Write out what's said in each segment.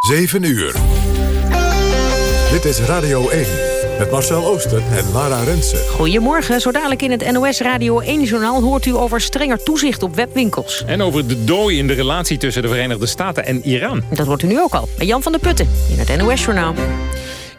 7 uur. Dit is Radio 1 met Marcel Oosten en Lara Rensen. Goedemorgen, zo dadelijk in het NOS Radio 1-journaal... hoort u over strenger toezicht op webwinkels. En over de dooi in de relatie tussen de Verenigde Staten en Iran. Dat hoort u nu ook al, bij Jan van der Putten in het NOS-journaal.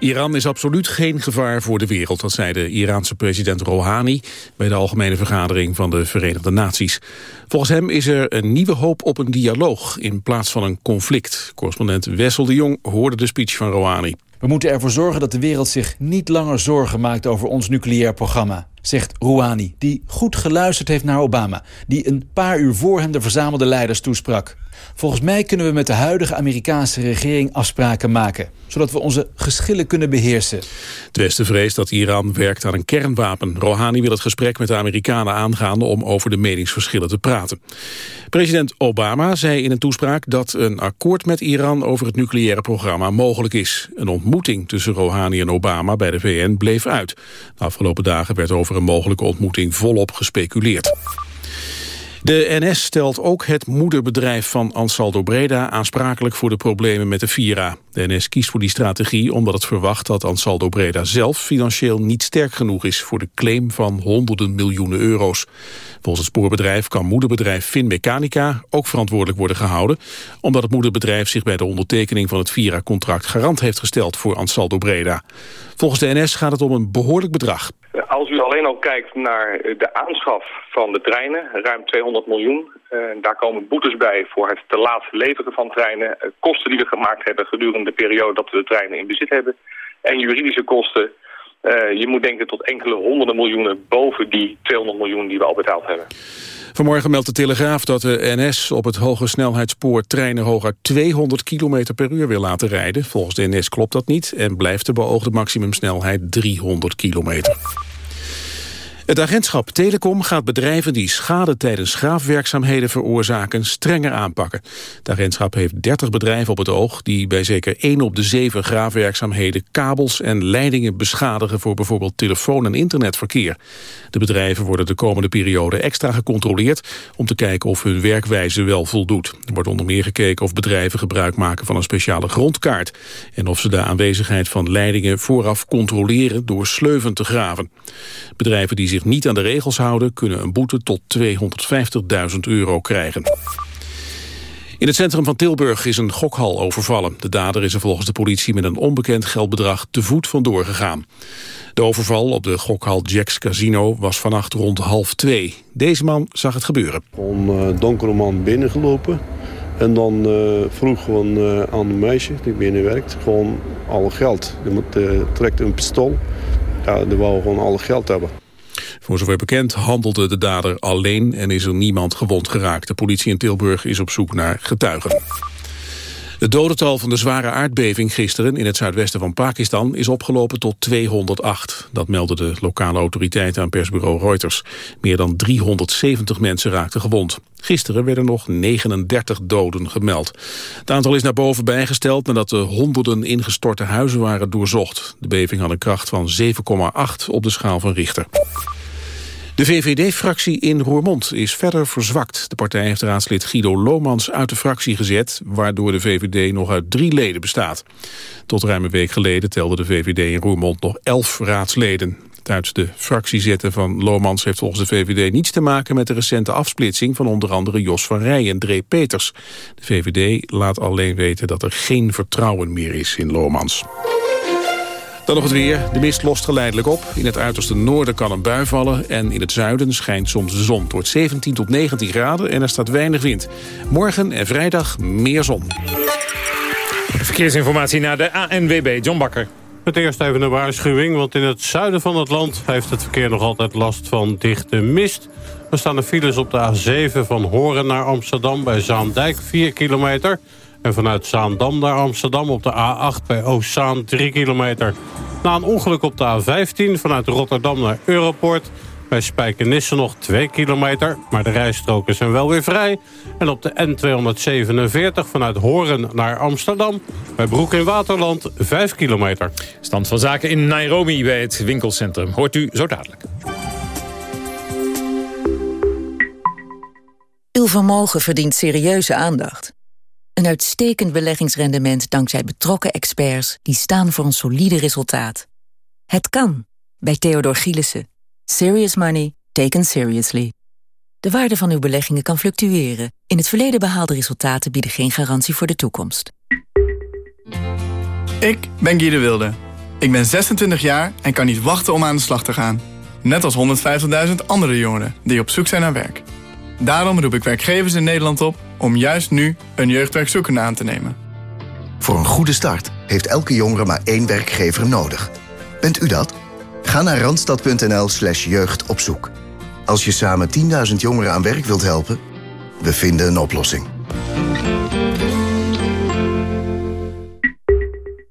Iran is absoluut geen gevaar voor de wereld, dat zei de Iraanse president Rouhani bij de Algemene Vergadering van de Verenigde Naties. Volgens hem is er een nieuwe hoop op een dialoog in plaats van een conflict. Correspondent Wessel de Jong hoorde de speech van Rouhani. We moeten ervoor zorgen dat de wereld zich niet langer zorgen maakt over ons nucleair programma, zegt Rouhani, die goed geluisterd heeft naar Obama, die een paar uur voor hem de verzamelde leiders toesprak. Volgens mij kunnen we met de huidige Amerikaanse regering afspraken maken... zodat we onze geschillen kunnen beheersen. Het Westen vreest dat Iran werkt aan een kernwapen. Rouhani wil het gesprek met de Amerikanen aangaan... om over de meningsverschillen te praten. President Obama zei in een toespraak dat een akkoord met Iran... over het nucleaire programma mogelijk is. Een ontmoeting tussen Rouhani en Obama bij de VN bleef uit. De afgelopen dagen werd over een mogelijke ontmoeting volop gespeculeerd. De NS stelt ook het moederbedrijf van Ansaldo Breda aansprakelijk voor de problemen met de Vira. De NS kiest voor die strategie omdat het verwacht dat Ansaldo Breda zelf financieel niet sterk genoeg is voor de claim van honderden miljoenen euro's. Volgens het spoorbedrijf kan moederbedrijf Finmechanica ook verantwoordelijk worden gehouden, omdat het moederbedrijf zich bij de ondertekening van het Vira-contract garant heeft gesteld voor Ansaldo Breda. Volgens de NS gaat het om een behoorlijk bedrag. Als u alleen al kijkt naar de aanschaf van de treinen, ruim 200 miljoen. Uh, daar komen boetes bij voor het te laat leveren van treinen. Kosten die we gemaakt hebben gedurende de periode dat we de treinen in bezit hebben. En juridische kosten. Je moet denken tot enkele honderden miljoenen boven die 200 miljoen die we al betaald hebben. Vanmorgen meldt de Telegraaf dat de NS op het hoge snelheidsspoor treinen hooguit 200 km per uur wil laten rijden. Volgens de NS klopt dat niet en blijft de beoogde maximumsnelheid 300 kilometer. Het agentschap Telecom gaat bedrijven die schade tijdens graafwerkzaamheden veroorzaken strenger aanpakken. Het agentschap heeft 30 bedrijven op het oog die bij zeker 1 op de 7 graafwerkzaamheden kabels en leidingen beschadigen voor bijvoorbeeld telefoon- en internetverkeer. De bedrijven worden de komende periode extra gecontroleerd om te kijken of hun werkwijze wel voldoet. Er wordt onder meer gekeken of bedrijven gebruik maken van een speciale grondkaart en of ze de aanwezigheid van leidingen vooraf controleren door sleuven te graven. Bedrijven die zich niet aan de regels houden... kunnen een boete tot 250.000 euro krijgen. In het centrum van Tilburg is een gokhal overvallen. De dader is er volgens de politie met een onbekend geldbedrag te voet vandoor gegaan. De overval op de gokhal Jack's Casino was vannacht rond half twee. Deze man zag het gebeuren. Een uh, donkere man binnengelopen. En dan uh, vroeg gewoon uh, aan een meisje die binnen werkt, gewoon alle geld. Die trekt een pistool. Ja, die wou gewoon alle geld hebben. Voor zover bekend handelde de dader alleen en is er niemand gewond geraakt. De politie in Tilburg is op zoek naar getuigen. Het dodental van de zware aardbeving gisteren in het zuidwesten van Pakistan is opgelopen tot 208. Dat meldden de lokale autoriteiten aan persbureau Reuters. Meer dan 370 mensen raakten gewond. Gisteren werden nog 39 doden gemeld. Het aantal is naar boven bijgesteld nadat de honderden ingestorte huizen waren doorzocht. De beving had een kracht van 7,8 op de schaal van Richter. De VVD-fractie in Roermond is verder verzwakt. De partij heeft raadslid Guido Lomans uit de fractie gezet... waardoor de VVD nog uit drie leden bestaat. Tot ruim een week geleden telde de VVD in Roermond nog elf raadsleden. Het uit de fractie zetten van Lomans heeft volgens de VVD niets te maken... met de recente afsplitsing van onder andere Jos van Rij en Dree Peters. De VVD laat alleen weten dat er geen vertrouwen meer is in Lomans. Dan nog het weer. De mist lost geleidelijk op. In het uiterste noorden kan een bui vallen. En in het zuiden schijnt soms de zon. Het wordt 17 tot 19 graden en er staat weinig wind. Morgen en vrijdag meer zon. Verkeersinformatie naar de ANWB. John Bakker. Het eerst even een waarschuwing, want in het zuiden van het land... heeft het verkeer nog altijd last van dichte mist. Er staan de files op de A7 van Horen naar Amsterdam... bij Zaandijk, 4 kilometer... En vanuit Zaandam naar Amsterdam op de A8 bij Oostzaan 3 kilometer. Na een ongeluk op de A15 vanuit Rotterdam naar Europort... bij Spijkenisse nog 2 kilometer, maar de rijstroken zijn wel weer vrij. En op de N247 vanuit Horen naar Amsterdam... bij Broek in Waterland 5 kilometer. Stand van zaken in Nairobi bij het winkelcentrum. Hoort u zo dadelijk. Uw vermogen verdient serieuze aandacht. Een uitstekend beleggingsrendement dankzij betrokken experts... die staan voor een solide resultaat. Het kan, bij Theodor Gielissen. Serious money taken seriously. De waarde van uw beleggingen kan fluctueren. In het verleden behaalde resultaten bieden geen garantie voor de toekomst. Ik ben Guy de Wilde. Ik ben 26 jaar en kan niet wachten om aan de slag te gaan. Net als 150.000 andere jongeren die op zoek zijn naar werk. Daarom roep ik werkgevers in Nederland op om juist nu een jeugdwerkzoekende aan te nemen. Voor een goede start heeft elke jongere maar één werkgever nodig. Bent u dat? Ga naar randstad.nl slash jeugdopzoek. Als je samen 10.000 jongeren aan werk wilt helpen, we vinden een oplossing.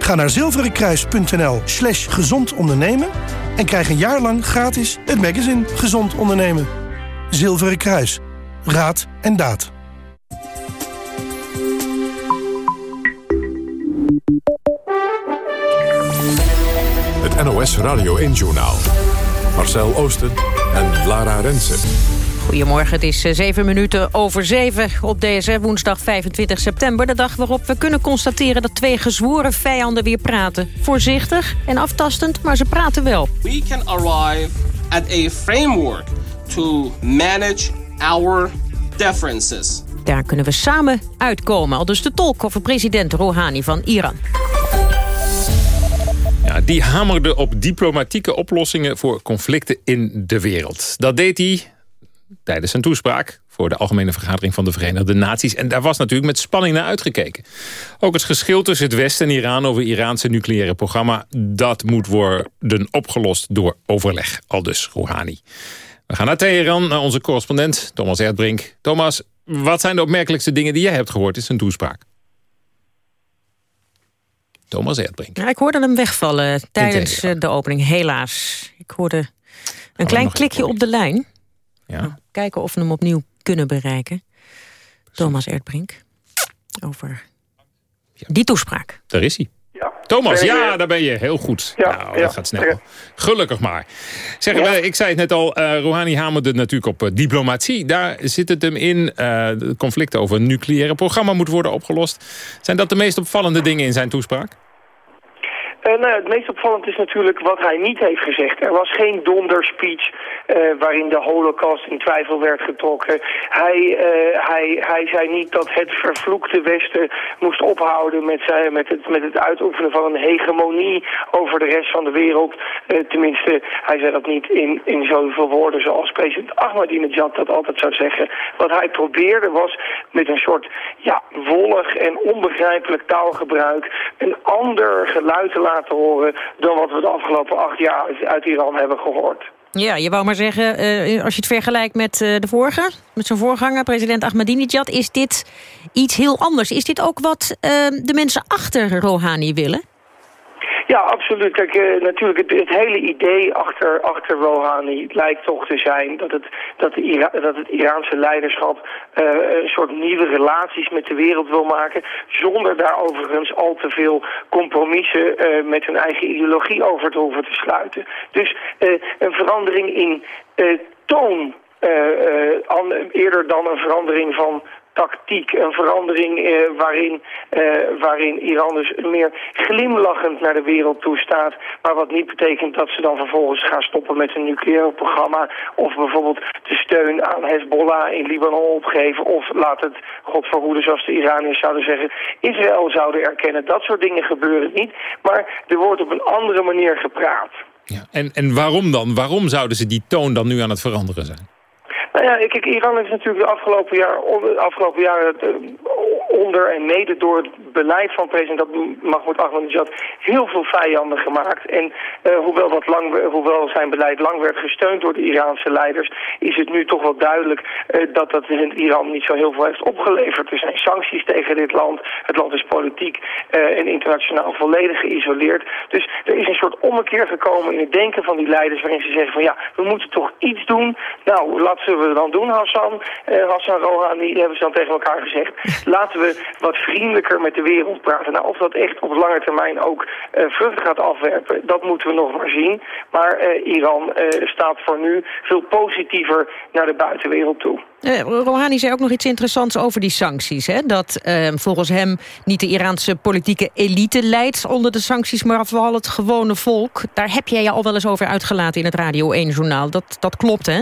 Ga naar zilverenkruis.nl slash gezond ondernemen en krijg een jaar lang gratis het magazine Gezond Ondernemen. Zilveren Kruis. Raad en daad. Het NOS Radio 1-journaal. Marcel Oosten en Lara Rensen. Goedemorgen, het is eh, zeven minuten over zeven op deze woensdag 25 september. De dag waarop we kunnen constateren dat twee gezworen vijanden weer praten. Voorzichtig en aftastend, maar ze praten wel. We can arrive at a framework to manage our differences. Daar kunnen we samen uitkomen, al dus de tolk over president Rouhani van Iran. Ja, die hamerde op diplomatieke oplossingen voor conflicten in de wereld. Dat deed hij tijdens zijn toespraak voor de Algemene Vergadering van de Verenigde Naties. En daar was natuurlijk met spanning naar uitgekeken. Ook het geschil tussen het Westen en Iran over Iraanse nucleaire programma... dat moet worden opgelost door overleg, al dus Rouhani. We gaan naar Teheran, naar onze correspondent Thomas Erdbrink. Thomas, wat zijn de opmerkelijkste dingen die jij hebt gehoord in zijn toespraak? Thomas Erdbrink. Ja, ik hoorde hem wegvallen tijdens eh, de opening, helaas. Ik hoorde een klein klikje op de lijn. Ja. Kijken of we hem opnieuw kunnen bereiken. Thomas Erdbrink. Over die toespraak. Daar is hij. Ja. Thomas, ja, daar ben je. Heel goed. Ja, nou, ja. dat gaat snel. Gelukkig maar. Zeg, eh, ik zei het net al, eh Rouhani hamerde natuurlijk op eh, diplomatie. Daar zit het hem in. Eh, de conflicten over een nucleaire programma moet worden opgelost. Zijn dat de meest opvallende dingen in zijn toespraak? Eh, nou, het meest opvallend is natuurlijk wat hij niet heeft gezegd. Er was geen donderspeech eh waarin de holocaust in twijfel werd getrokken. Hij, eh, hij, hij zei niet dat het vervloekte Westen moest ophouden met, zijn, met, het, met het uitoefenen van een hegemonie over de rest van de wereld. Tenminste, hij zei dat niet in, in zoveel woorden zoals president Ahmadinejad dat altijd zou zeggen. Wat hij probeerde was met een soort ja, wollig en onbegrijpelijk taalgebruik een ander geluid te laten horen dan wat we de afgelopen acht jaar uit, uit Iran hebben gehoord. Ja, je wou maar zeggen, eh, als je het vergelijkt met eh, de vorige... met zijn voorganger, president Ahmadinejad... is dit iets heel anders. Is dit ook wat eh, de mensen achter Rouhani willen? Ja, absoluut. Kijk, eh, natuurlijk, het, het hele idee achter, achter Rouhani lijkt toch te zijn dat het, dat dat het Iraanse leiderschap eh, een soort nieuwe relaties met de wereld wil maken, zonder daar overigens al te veel compromissen eh, met hun eigen ideologie over te hoeven te sluiten. Dus een verandering in toon eerder dan een verandering van tactiek, een verandering eh, waarin, eh, waarin Iran dus meer glimlachend naar de wereld toe staat, maar wat niet betekent dat ze dan vervolgens gaan stoppen met een nucleair programma of bijvoorbeeld de steun aan Hezbollah in Libanon opgeven of laat het, God verhoede zoals de Iraniërs zouden zeggen, Israël zouden erkennen. Dat soort dingen gebeuren niet, maar er wordt op een andere manier gepraat. Ja. En, en waarom dan? Waarom zouden ze die toon dan nu aan het veranderen zijn? Nou ja, kijk, Iran is natuurlijk de afgelopen, jaar, de afgelopen jaren onder en mede door het beleid van president Mahmoud Ahmadinejad heel veel vijanden gemaakt. En uh, hoewel, lang, zijn beleid lang werd gesteund door de Iraanse leiders, is het nu toch wel duidelijk uh, dat dat in Iran niet zo heel veel heeft opgeleverd. Er zijn sancties tegen dit land. Het land is politiek uh, en internationaal volledig geïsoleerd. Dus er is een soort ommekeer gekomen in het denken van die leiders waarin ze zeggen van ja, we moeten toch iets doen. Nou, laten we dan doen, Hassan. Hassan Rouhani, hebben ze dan tegen elkaar gezegd. Laten wat vriendelijker met de wereld praten. Nou, of dat echt op lange termijn ook uh, vruchten gaat afwerpen, dat moeten we nog maar zien. Maar uh, Iran uh, staat voor nu veel positiever naar de buitenwereld toe. Uh, Rouhani zei ook nog iets interessants over die sancties. Hè? Dat uh, volgens hem niet de Iraanse politieke elite leidt onder de sancties... maar vooral het gewone volk. Daar heb jij je al wel eens over uitgelaten in het Radio 1-journaal. Dat, dat klopt, hè?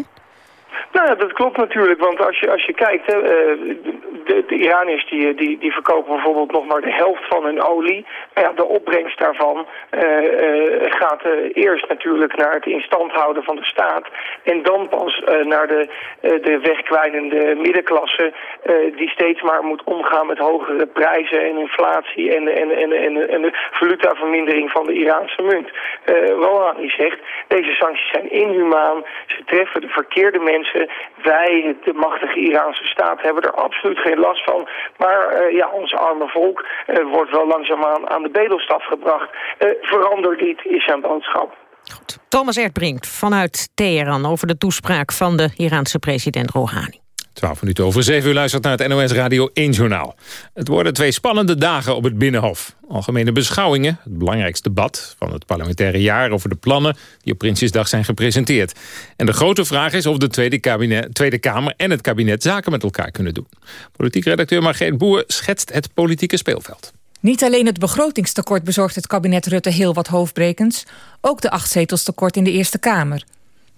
Nou dat klopt natuurlijk, want als je, als je kijkt, hè, de, de Iraniërs die, die, die verkopen bijvoorbeeld nog maar de helft van hun olie. Maar ja, de opbrengst daarvan uh, uh, gaat uh, eerst natuurlijk naar het instand houden van de staat. En dan pas naar de, de wegkwijnende middenklasse die steeds maar moet omgaan met hogere prijzen en inflatie en, en, en, en, en de valutavermindering van de Iraanse munt. Rouhani zegt, deze sancties zijn inhumaan, ze treffen de verkeerde mensen. Wij, de machtige Iraanse staat, hebben er absoluut geen last van. Maar uh, ja, ons arme volk uh, wordt wel langzaamaan aan de bedelstaf gebracht. Uh, verander dit, is zijn boodschap. Goed. Thomas Erdbrink vanuit Teheran over de toespraak van de Iraanse president Rouhani. 12 minuten over 7 uur luistert naar het NOS Radio 1 Journaal. Het worden twee spannende dagen op het Binnenhof. Algemene beschouwingen, het belangrijkste debat van het parlementaire jaar... over de plannen die op Prinsjesdag zijn gepresenteerd. En de grote vraag is of de Tweede, Kamer en het kabinet zaken met elkaar kunnen doen. Politiek redacteur Margreet Boer schetst het politieke speelveld. Niet alleen het begrotingstekort bezorgt het kabinet Rutte heel wat hoofdbrekens... ook de acht zetelstekort in de Eerste Kamer...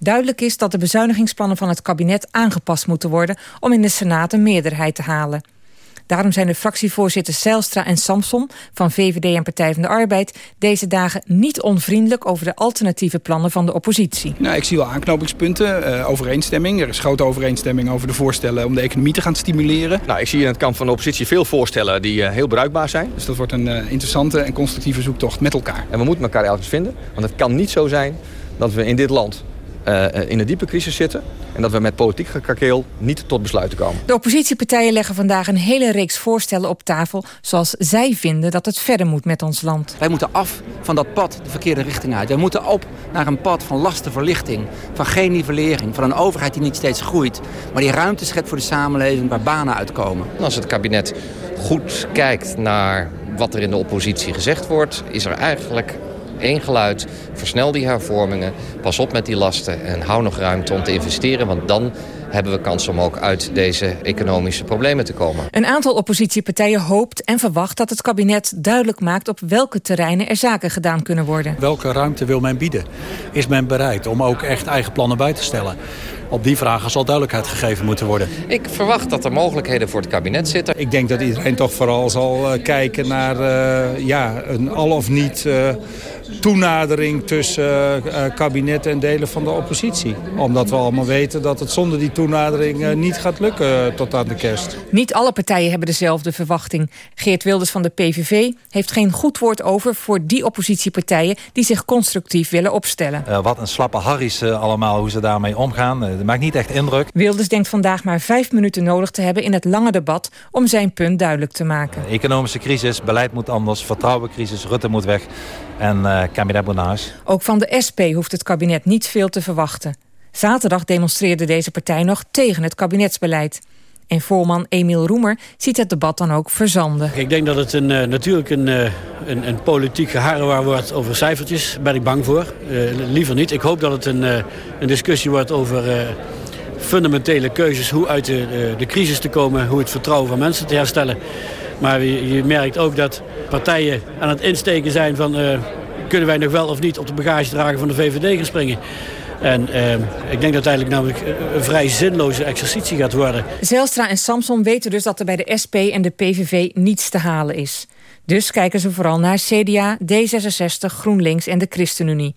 Duidelijk is dat de bezuinigingsplannen van het kabinet aangepast moeten worden... om in de Senaat een meerderheid te halen. Daarom zijn de fractievoorzitters Zijlstra en Samson van VVD en Partij van de Arbeid deze dagen niet onvriendelijk over de alternatieve plannen van de oppositie. Nou, ik zie wel aanknopingspunten, uh, overeenstemming. Er is grote overeenstemming over de voorstellen om de economie te gaan stimuleren. Nou, ik zie in het kamp van de oppositie veel voorstellen die uh, heel bruikbaar zijn. Dus dat wordt een uh, interessante en constructieve zoektocht met elkaar. En we moeten elkaar ergens vinden, want het kan niet zo zijn dat we in dit land uh, in een diepe crisis zitten... en dat we met politiek gekakeel niet tot besluiten komen. De oppositiepartijen leggen vandaag een hele reeks voorstellen op tafel... zoals zij vinden dat het verder moet met ons land. Wij moeten af van dat pad de verkeerde richting uit. Wij moeten op naar een pad van lastenverlichting, van geen nivellering... van een overheid die niet steeds groeit... maar die ruimte schept voor de samenleving waar banen uitkomen. Als het kabinet goed kijkt naar wat er in de oppositie gezegd wordt... is er eigenlijk één geluid. Versnel die hervormingen, pas op met die lasten en hou nog ruimte om te investeren. Want dan hebben we kans om ook uit deze economische problemen te komen. Een aantal oppositiepartijen hoopt en verwacht dat het kabinet duidelijk maakt op welke terreinen er zaken gedaan kunnen worden. Welke ruimte wil men bieden? Is men bereid om ook echt eigen plannen bij te stellen? Op die vragen zal duidelijkheid gegeven moeten worden. Ik verwacht dat er mogelijkheden voor het kabinet zitten. Ik denk dat iedereen toch vooral zal uh, kijken naar uh, ja, een al of niet uh, toenadering tussen kabinet en delen van de oppositie. Omdat we allemaal weten dat het zonder die toenadering niet gaat lukken tot aan de kerst. Niet alle partijen hebben dezelfde verwachting. Geert Wilders van de PVV heeft geen goed woord over voor die oppositiepartijen die zich constructief willen opstellen. wat een slappe harries allemaal hoe ze daarmee omgaan. Dat maakt niet echt indruk. Wilders denkt vandaag maar vijf minuten nodig te hebben in het lange debat om zijn punt duidelijk te maken. Economische crisis, beleid moet anders, vertrouwencrisis, Rutte moet weg en uh, kabinet naar huis. Ook van de SP hoeft het kabinet niet veel te verwachten. Zaterdag demonstreerde deze partij nog tegen het kabinetsbeleid. En voorman Emiel Roemer ziet het debat dan ook verzanden. Ik denk dat het een, uh, natuurlijk een, uh, een, een politiek geharrewar wordt over cijfertjes. Daar ben ik bang voor. Uh, liever niet. Ik hoop dat het een, een discussie wordt over fundamentele keuzes. Hoe uit de, de crisis te komen. Hoe het vertrouwen van mensen te herstellen. Maar je, merkt ook dat partijen aan het insteken zijn van... kunnen wij nog wel of niet op de bagagedrager van de VVD gaan springen. En eh, ik denk dat het eigenlijk namelijk een vrij zinloze exercitie gaat worden. Zelstra en Samson weten dus dat er bij de SP en de PVV niets te halen is. Dus kijken ze vooral naar CDA, D66, GroenLinks en de ChristenUnie.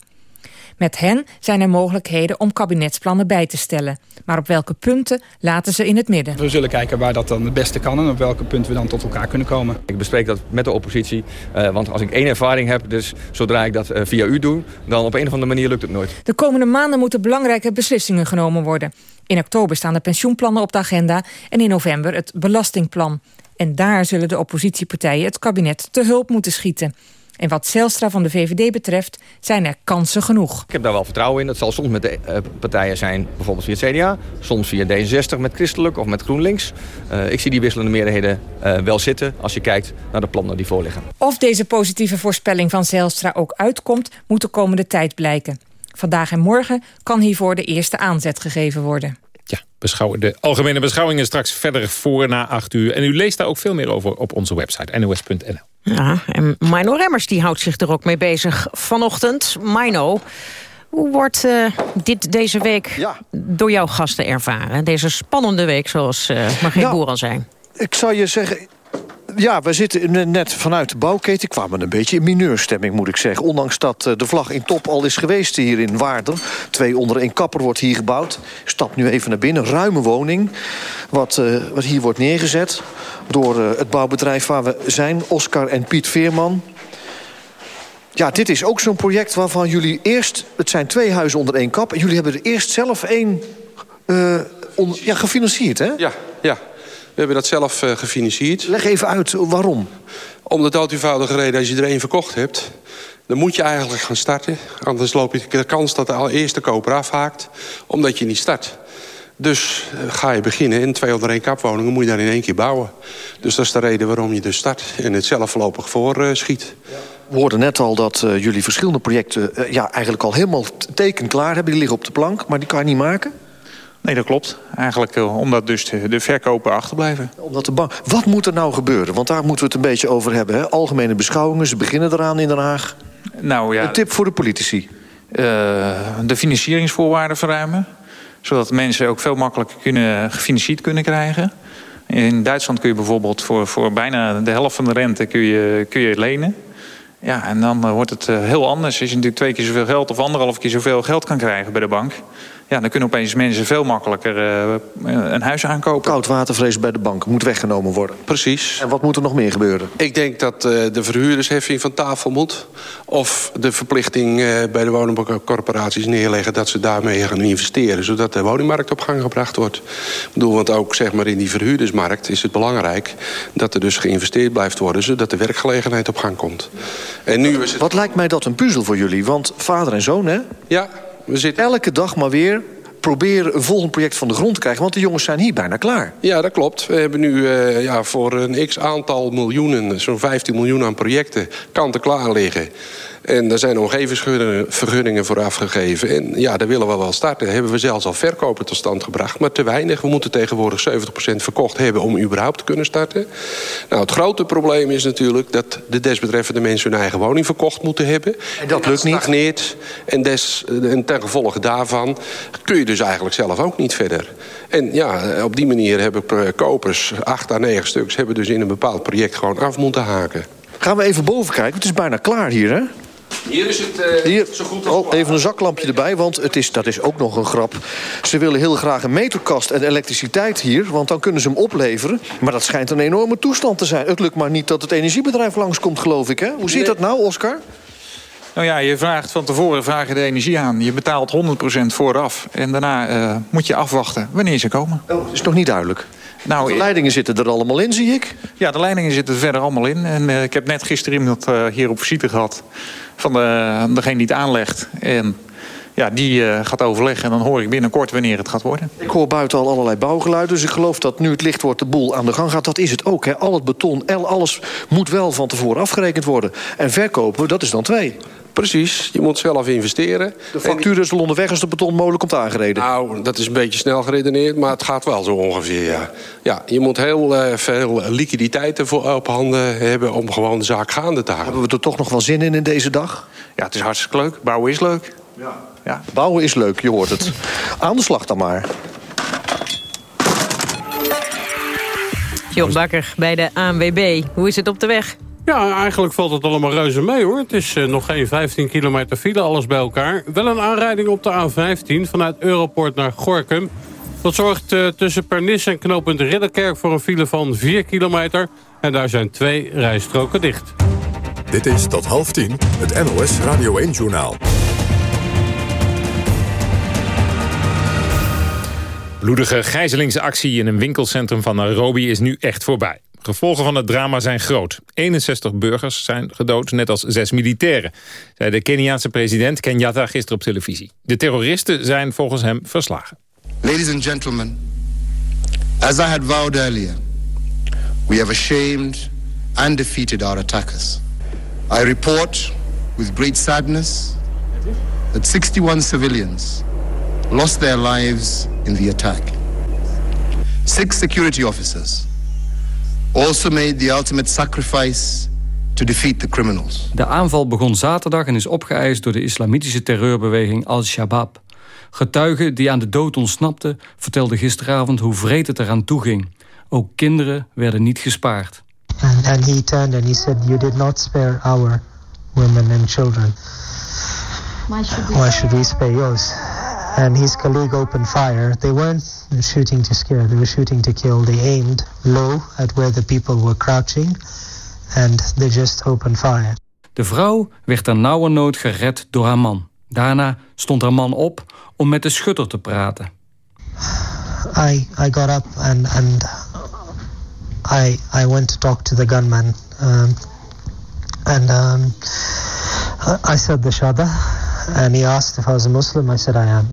Met hen zijn er mogelijkheden om kabinetsplannen bij te stellen. Maar op welke punten laten ze in het midden. We zullen kijken waar dat dan het beste kan en op welke punten we dan tot elkaar kunnen komen. Ik bespreek dat met de oppositie, uh, want als ik één ervaring heb... dus zodra ik dat uh, via u doe, dan op een of andere manier lukt het nooit. De komende maanden moeten belangrijke beslissingen genomen worden. In oktober staan de pensioenplannen op de agenda en in november het belastingplan. En daar zullen de oppositiepartijen het kabinet te hulp moeten schieten. En wat Zelstra van de VVD betreft zijn er kansen genoeg. Ik heb daar wel vertrouwen in. Dat zal soms met de uh, partijen zijn, bijvoorbeeld via het CDA... soms via D66 met Christelijk of met GroenLinks. Uh, ik zie die wisselende meerderheden uh, wel zitten... als je kijkt naar de plannen die voorliggen. Of deze positieve voorspelling van Zelstra ook uitkomt... moet de komende tijd blijken. Vandaag en morgen kan hiervoor de eerste aanzet gegeven worden. Ja, beschouwen de algemene beschouwingen straks verder voor na 8 uur. En u leest daar ook veel meer over op onze website nos.nl. Ja, en Mino Remmers die houdt zich er ook mee bezig vanochtend. Mino, hoe wordt uh, dit deze week ja. door jouw gasten ervaren? Deze spannende week, zoals uh, Margreet nou, Boer al zei. Ik zou je zeggen, ja, we zitten net vanuit de bouwketen. kwamen een beetje in mineurstemming, moet ik zeggen. Ondanks dat de vlag in top al is geweest hier in Waarden. Twee onder één kapper wordt hier gebouwd. Ik stap nu even naar binnen. Ruime woning, wat, uh, wat hier wordt neergezet... door het bouwbedrijf waar we zijn, Oscar en Piet Veerman. Ja, dit is ook zo'n project waarvan jullie eerst... het zijn twee huizen onder één kap... en jullie hebben er eerst zelf één ja, gefinancierd, hè? Ja, ja. We hebben dat zelf uh, gefinancierd. Leg even uit, waarom? Om de dood eenvoudige reden, als je er één verkocht hebt... dan moet je eigenlijk gaan starten. Anders loop je de kans dat de allereerste koper afhaakt... omdat je niet start. Dus uh, ga je beginnen in 201 kapwoningen moet je daar in één keer bouwen. Dus dat is de reden waarom je dus start en het zelf voorlopig voor uh, schiet. We hoorden net al dat uh, jullie verschillende projecten... ja, eigenlijk al helemaal tekenklaar hebben. Die liggen op de plank, maar die kan je niet maken? Nee, dat klopt. Eigenlijk uh, omdat dus de, de verkopen achterblijven. Omdat de bank... Wat moet er nou gebeuren? Want daar moeten we het een beetje over hebben. Hè? Algemene beschouwingen, ze beginnen eraan in Den Haag. Nou, ja, een tip voor de politici? Uh, de financieringsvoorwaarden verruimen. Zodat mensen ook veel makkelijker kunnen, gefinancierd kunnen krijgen. In Duitsland kun je bijvoorbeeld voor, voor bijna de helft van de rente kun je, kun je lenen. Ja, en dan uh, wordt het heel anders. Als je natuurlijk twee keer zoveel geld of anderhalf keer zoveel geld kan krijgen bij de bank ja, dan kunnen opeens mensen veel makkelijker uh, een huis aankopen. Koudwatervrees bij de bank moet weggenomen worden. Precies. En wat moet er nog meer gebeuren? Ik denk dat uh, de verhuurdersheffing van tafel moet. Of de verplichting uh, bij de woningcorporaties neerleggen... dat ze daarmee gaan investeren, zodat de woningmarkt op gang gebracht wordt. Ik bedoel, want ook zeg maar, in die verhuurdersmarkt is het belangrijk... dat er dus geïnvesteerd blijft worden, zodat de werkgelegenheid op gang komt. En nu is het... Wat lijkt mij dat een puzzel voor jullie? Want vader en zoon, hè? Ja, we zitten elke dag maar weer proberen een volgend project van de grond te krijgen. Want de jongens zijn hier bijna klaar. Ja, dat klopt. We hebben nu uh, ja, voor een x-aantal miljoenen... zo'n 15 miljoen aan projecten kant-en-klaar liggen. En daar zijn omgevingsvergunningen voor afgegeven. En ja, daar willen we wel starten. Daar hebben we zelfs al verkopen tot stand gebracht. Maar te weinig. We moeten tegenwoordig 70% verkocht hebben om überhaupt te kunnen starten. Nou, het grote probleem is natuurlijk dat de desbetreffende mensen hun eigen woning verkocht moeten hebben. En dat lukt niet. Stagneert. En, des, en ten gevolge daarvan kun je dus eigenlijk zelf ook niet verder. En ja, op die manier hebben kopers, acht à negen stuks... hebben dus in een bepaald project gewoon af moeten haken. Gaan we even boven kijken. Het is bijna klaar hier, hè? Hier is het uh, Hier, zo goed als oh, Even een zaklampje erbij, want het is, dat is ook nog een grap. Ze willen heel graag een meterkast en elektriciteit hier... want dan kunnen ze hem opleveren. Maar dat schijnt een enorme toestand te zijn. Het lukt maar niet dat het energiebedrijf langskomt, geloof ik. Hè? Hoe zit dat nou, Oscar? Nou ja, je vraagt van tevoren vragen de energie aan. Je betaalt 100% vooraf. En daarna uh, moet je afwachten wanneer ze komen. Oh, dat is nog niet duidelijk. Nou, de leidingen zitten er allemaal in, zie ik. Ja, de leidingen zitten er verder allemaal in. En uh, ik heb net gisteren iemand uh, hier op visite gehad... van de, degene die het aanlegt. En ja, die uh, gaat overleggen en dan hoor ik binnenkort wanneer het gaat worden. Ik hoor buiten al allerlei bouwgeluiden. Dus ik geloof dat nu het licht wordt de boel aan de gang gaat. Dat is het ook. Hè. Al het beton, alles moet wel van tevoren afgerekend worden. En verkopen, dat is dan twee. Precies, je moet zelf investeren. De factuur is al onderweg als de betonmolen komt aangereden. Nou, dat is een beetje snel geredeneerd, maar het gaat wel zo ongeveer, ja. Ja, je moet heel uh, veel liquiditeit ervoor op handen hebben... om gewoon de zaak gaande te houden. Hebben we er toch nog wel zin in in deze dag? Ja, het is hartstikke leuk. Bouwen is leuk. Ja. Ja. Bouwen is leuk, je hoort het. Aan de slag dan maar. John Bakker bij de ANWB. Hoe is het op de weg? Ja, eigenlijk valt het allemaal reuze mee hoor. Het is nog geen 15 kilometer file, alles bij elkaar. Wel een aanrijding op de A15 vanuit Europort naar Gorkum. Dat zorgt tussen Pernis en knooppunt Ridderkerk voor een file van 4 kilometer. En daar zijn twee rijstroken dicht. Dit is tot half tien het NOS Radio 1-journaal. Bloedige gijzelingsactie in een winkelcentrum van Nairobi is nu echt voorbij. Gevolgen van het drama zijn groot. 61 burgers zijn gedood, net als zes militairen... zei de Keniaanse president Kenyatta gisteren op televisie. De terroristen zijn volgens hem verslagen. Ladies and gentlemen, as I had vowed earlier... we have ashamed and defeated our attackers. I report with great sadness that 61 civilians lost their lives in the attack. Six security officers also made the ultimate sacrifice to defeat the criminals. De aanval begon zaterdag en is opgeëist door de islamitische terreurbeweging Al-Shabaab. Getuigen die aan de dood ontsnapten vertelden gisteravond hoe vreed het eraan toeging. Ook kinderen werden niet gespaard. And, and he turned and he said, you did not spare our women and children. Why should we, Why should we spare yours? And his colleague opened fire. They weren't shooting to scare, they were shooting to kill. They aimed low at where the people were crouching and they just opened fire. De vrouw werd ter nauwe nood gered door haar man. Daarna stond haar man op om met de schutter te praten. I, I got up and, and I, I went to talk to the gunman. Um, and um, I said the shada. And he asked if I was a Muslim. I said I am.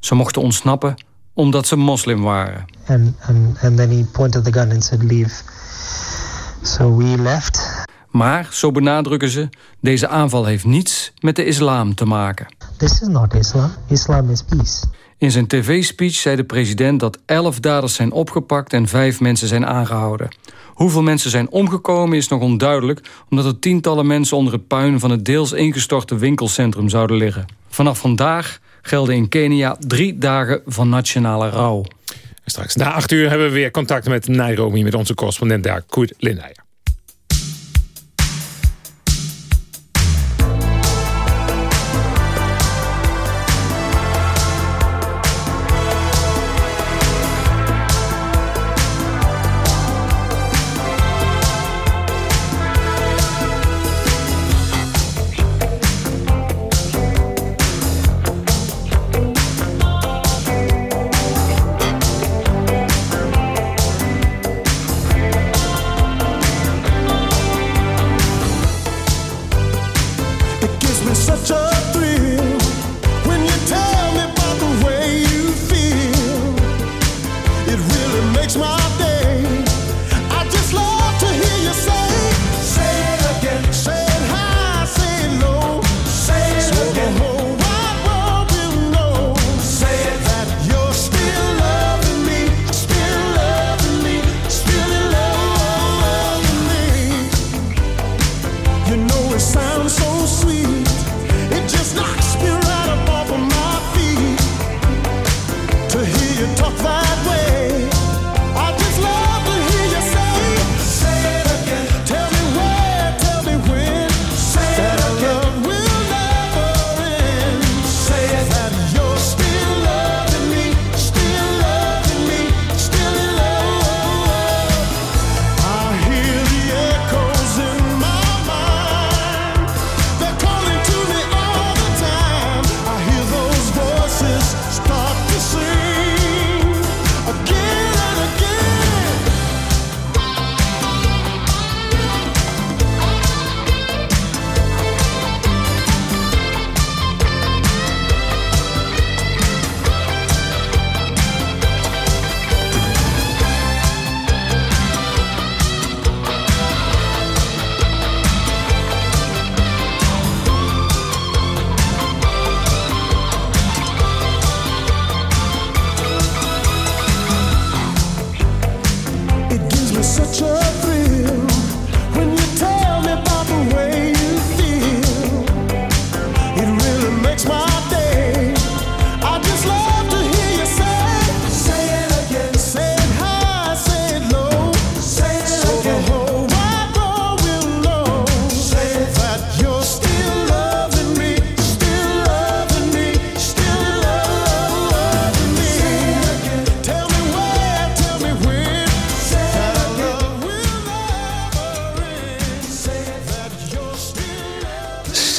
Ze mochten ontsnappen omdat ze moslim waren. And, and, and then he pointed the gun and said leave. So we left. Maar, zo benadrukken ze, deze aanval heeft niets met de islam te maken. This is not Islam. Islam is peace. In zijn tv-speech zei de president dat elf daders zijn opgepakt en vijf mensen zijn aangehouden. Hoeveel mensen zijn omgekomen is nog onduidelijk... omdat er tientallen mensen onder het puin van het deels ingestorte winkelcentrum zouden liggen. Vanaf vandaag gelden in Kenia drie dagen van nationale rouw. Straks na acht uur hebben we weer contact met Nairobi... met onze correspondent daar, Koert Lindeijer.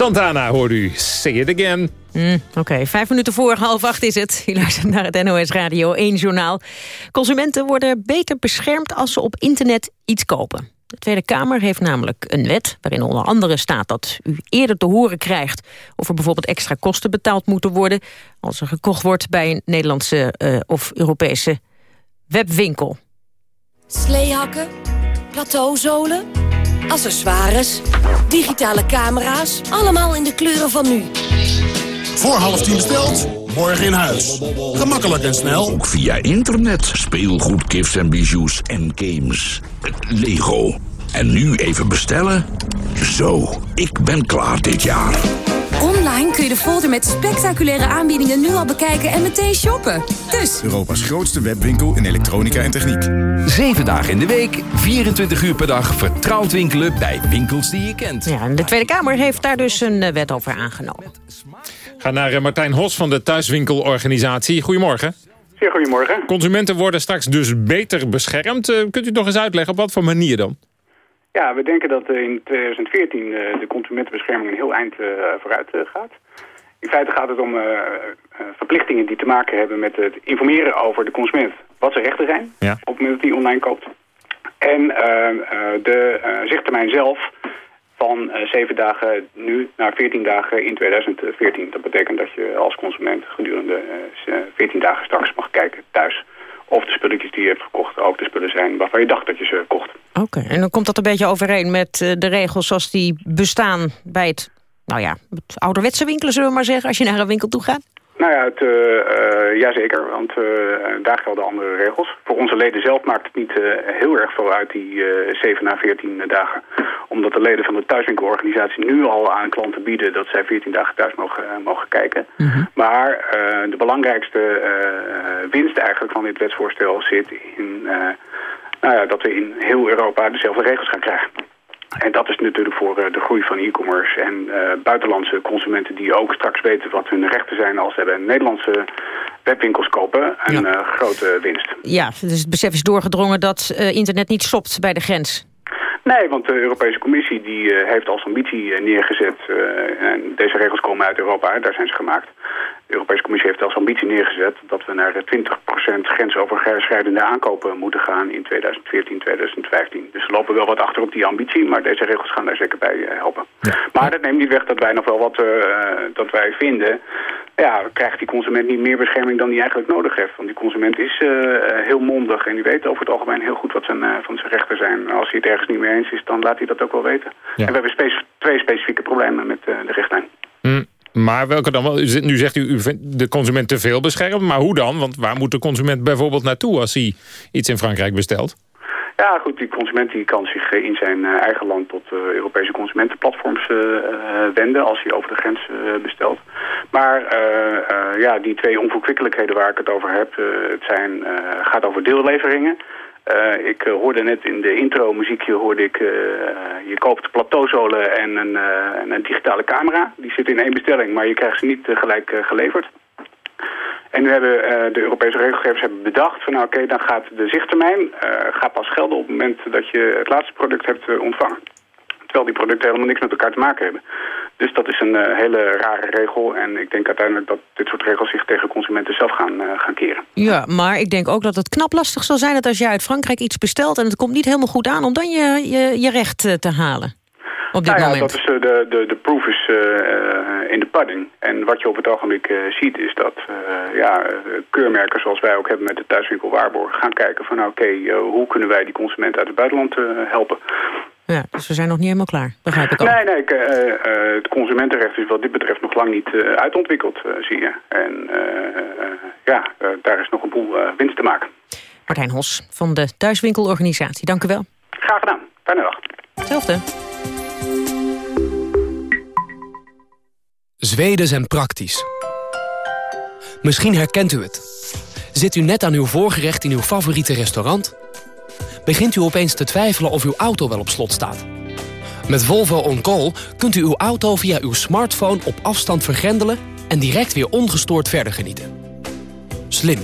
Santana hoort u. Say it again. Mm, Oké, vijf minuten voor half acht is het. U luistert naar het NOS Radio 1 Journaal. Consumenten worden beter beschermd als ze op internet iets kopen. De Tweede Kamer heeft namelijk een wet waarin onder andere staat dat u eerder te horen krijgt of er bijvoorbeeld extra kosten betaald moeten worden als er gekocht wordt bij een Nederlandse uh, of Europese webwinkel. Sleehakken, plateauzolen, accessoires, digitale camera's, allemaal in de kleuren van nu. Voor half tien besteld, morgen in huis. Gemakkelijk en snel. Ook via internet. Speelgoed, gifts en bijou's en games. Lego. En nu even bestellen? Zo, ik ben klaar dit jaar. Kun je de folder met spectaculaire aanbiedingen nu al bekijken en meteen shoppen. Dus... Europa's grootste webwinkel in elektronica en techniek. Zeven dagen in de week, 24 uur per dag vertrouwd winkelen bij winkels die je kent. Ja, en de Tweede Kamer heeft daar dus een eh, wet over aangenomen. Ga naar eh, Martijn Hos van de Thuiswinkelorganisatie. Goedemorgen. Zeer goedemorgen. Consumenten worden straks dus beter beschermd. Uh, kunt u nog eens uitleggen op wat voor manier dan? Ja, we denken dat in 2014 uh, de consumentenbescherming een heel eind uh, vooruit gaat. In feite gaat het om verplichtingen die te maken hebben met het informeren over de consument. Wat zijn rechten zijn ja. op het moment dat hij online koopt. En de zichttermijn zelf van 7 dagen nu naar 14 dagen in 2014. Dat betekent dat je als consument gedurende uh, 14 dagen straks mag kijken thuis... of de spulletjes die je hebt gekocht ook de spullen zijn waarvan je dacht dat je ze kocht. Oké, en dan komt dat een beetje overeen met uh, de regels zoals die bestaan bij het... nou ja, het ouderwetse winkelen zullen we maar zeggen, als je naar een winkel toe gaat? Nou ja, het, uh, uh, jazeker, want uh, daar gelden andere regels. Voor onze leden zelf maakt het niet heel erg veel uit, die 7 na 14 dagen. Omdat de leden van de thuiswinkelorganisatie nu al aan klanten bieden dat zij 14 dagen thuis mogen, mogen kijken. Mm -hmm. Maar de belangrijkste winst eigenlijk van dit wetsvoorstel zit in nou ja, dat we in heel Europa dezelfde regels gaan krijgen. En dat is natuurlijk voor de groei van e-commerce en uh, buitenlandse consumenten die ook straks weten wat hun rechten zijn als ze bij Nederlandse webwinkels kopen, een ja. uh, grote winst. Ja, dus het besef is doorgedrongen dat uh, internet niet stopt bij de grens. Nee, want de Europese Commissie die heeft als ambitie neergezet, en deze regels komen uit Europa, daar zijn ze gemaakt. De Europese Commissie heeft als ambitie neergezet dat we naar 20% grensoverschrijdende aankopen moeten gaan in 2014, 2015. Dus we lopen wel wat achter op die ambitie, maar deze regels gaan daar zeker bij helpen. Ja. Maar dat neemt niet weg dat wij nog wel wat uh, dat wij vinden. Ja, krijgt die consument niet meer bescherming dan hij eigenlijk nodig heeft. Want die consument is uh, heel mondig en die weet over het algemeen heel goed wat zijn, uh, van zijn rechten zijn. En als hij het ergens niet mee eens is, dan laat hij dat ook wel weten. Ja. En we hebben twee specifieke problemen met de richtlijn. Maar welke dan wel? Nu zegt u, u vindt de consument te veel beschermd. Maar hoe dan? Want waar moet de consument bijvoorbeeld naartoe als hij iets in Frankrijk bestelt? Ja, goed, die consument die kan zich in zijn eigen land tot uh, Europese consumentenplatforms wenden als hij over de grens bestelt. Maar ja, die twee onverkwikkelijkheden waar ik het over heb, het zijn, gaat over deelleveringen. Uh, ik uh, hoorde net in de intro muziekje hoorde ik, uh, je koopt plateauzolen en een, en een digitale camera. Die zitten in één bestelling, maar je krijgt ze niet gelijk geleverd. En nu hebben de Europese regelgevers hebben bedacht van nou, oké, dan gaat de zichttermijn gaat pas gelden op het moment dat je het laatste product hebt ontvangen. Terwijl die producten helemaal niks met elkaar te maken hebben. Dus dat is een uh, hele rare regel. En ik denk uiteindelijk dat dit soort regels zich tegen consumenten zelf gaan, uh, gaan keren. Ja, maar ik denk ook dat het knap lastig zal zijn... dat als je uit Frankrijk iets bestelt en het komt niet helemaal goed aan... om dan je, je, je recht uh, te halen. Op dit nou ja, moment. dat is, de, de, de proof is in de pudding. En wat je op het ogenblik ziet is dat ja, keurmerken zoals wij ook hebben met de thuiswinkel Waarborg... gaan kijken van nou, oké, okay, hoe kunnen wij die consumenten uit het buitenland helpen... Ja, dus we zijn nog niet helemaal klaar, begrijp ik ook. Nee, nee, uh, uh, het consumentenrecht is wat dit betreft nog lang niet uh, uitontwikkeld, zie je. En ja, daar is nog een boel winst te maken. Martijn Hos van de Thuiswinkelorganisatie, dank u wel. Graag gedaan, fijne dag. Hetzelfde. Zweden zijn praktisch. Misschien herkent u het. Zit u net aan uw voorgerecht in uw favoriete restaurant begint u opeens te twijfelen of uw auto wel op slot staat. Met Volvo On Call kunt u uw auto via uw smartphone op afstand vergrendelen... en direct weer ongestoord verder genieten. Slim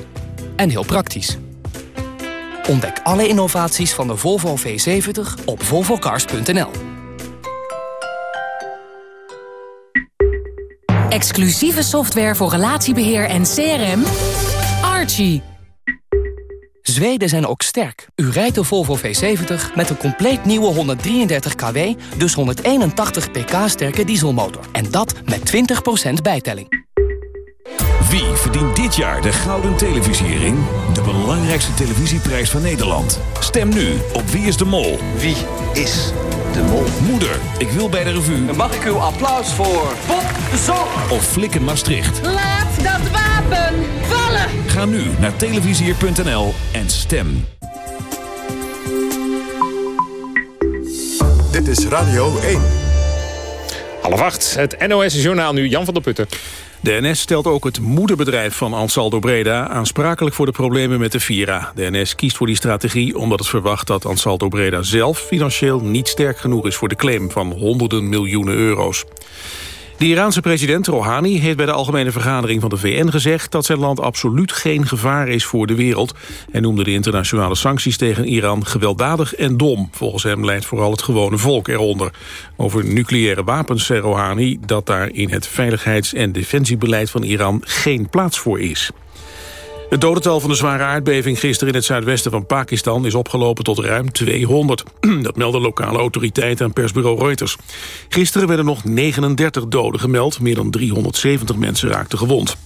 en heel praktisch. Ontdek alle innovaties van de Volvo V70 op volvocars.nl. exclusieve software voor relatiebeheer en CRM. Archie. Zweden zijn ook sterk. U rijdt de Volvo V70 met een compleet nieuwe 133 kW, dus 181 pk sterke dieselmotor. En dat met 20% bijtelling. Wie verdient dit jaar de Gouden Televisiering? De belangrijkste televisieprijs van Nederland. Stem nu op Wie is de Mol? Wie is de Mol? Moeder, ik wil bij de revue. Mag ik uw applaus voor Bob de Zon? Of Flikken Maastricht. Laat dat wapen vallen! Ga nu naar televisier.nl en stem. Dit is Radio 1. Half acht, het NOS-journaal nu, Jan van der Putten. De NS stelt ook het moederbedrijf van Ansaldo Breda aansprakelijk voor de problemen met de Vira. De NS kiest voor die strategie omdat het verwacht dat Ansaldo Breda zelf financieel niet sterk genoeg is voor de claim van honderden miljoenen euro's. De Iraanse president Rouhani heeft bij de Algemene Vergadering van de VN gezegd dat zijn land absoluut geen gevaar is voor de wereld. Hij noemde de internationale sancties tegen Iran gewelddadig en dom. Volgens hem leidt vooral het gewone volk eronder. Over nucleaire wapens zei Rouhani dat daar in het veiligheids- en defensiebeleid van Iran geen plaats voor is. Het dodental van de zware aardbeving gisteren in het zuidwesten van Pakistan is opgelopen tot ruim 200. Dat melden lokale autoriteiten aan persbureau Reuters. Gisteren werden nog 39 doden gemeld. Meer dan 370 mensen raakten gewond.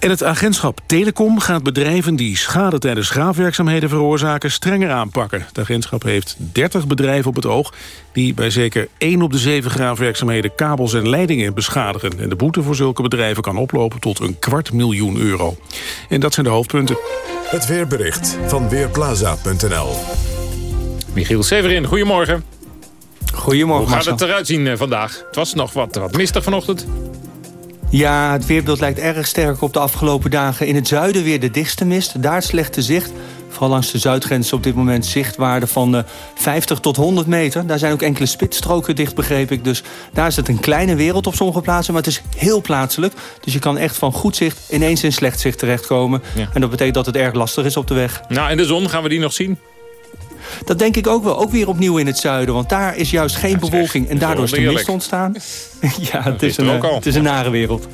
En het agentschap Telecom gaat bedrijven die schade tijdens graafwerkzaamheden veroorzaken strenger aanpakken. Het agentschap heeft 30 bedrijven op het oog die bij zeker 1 op de 7 graafwerkzaamheden kabels en leidingen beschadigen. En de boete voor zulke bedrijven kan oplopen tot een kwart miljoen euro. En dat zijn de hoofdpunten. Het weerbericht van Weerplaza.nl Michiel Severin, goedemorgen. Goedemorgen, Hoe gaat Marcel. het eruit zien eh, vandaag? Het was nog wat, wat mistig vanochtend. Ja, het weerbeeld lijkt erg sterk op de afgelopen dagen. In het zuiden weer de dichtste mist, daar slechte zicht. Vooral langs de zuidgrens op dit moment zichtwaarde van eh, 50 tot 100 meter. Daar zijn ook enkele spitsstroken dicht, begreep ik. Dus daar is het een kleine wereld op sommige plaatsen. Maar het is heel plaatselijk. Dus je kan echt van goed zicht ineens in slecht zicht terechtkomen. Ja. En dat betekent dat het erg lastig is op de weg. Nou, en de zon, gaan we die nog zien? Dat denk ik ook wel. Ook weer opnieuw in het zuiden. Want daar is juist geen bewolking. En daardoor is de mist ontstaan. ja, het is, een, al. het is een nare wereld.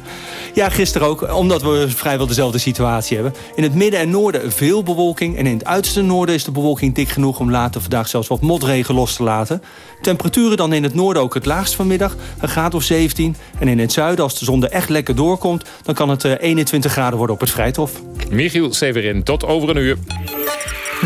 Ja, gisteren ook. Omdat we vrijwel dezelfde situatie hebben. In het midden en noorden veel bewolking. En in het uiterste noorden is de bewolking dik genoeg... om later vandaag zelfs wat motregen los te laten. Temperaturen dan in het noorden ook het laagst vanmiddag. Een graad of 17. En in het zuiden, als de zon er echt lekker doorkomt... dan kan het eh, 21 graden worden op het Vrijthof. Michiel Severin, tot over een uur.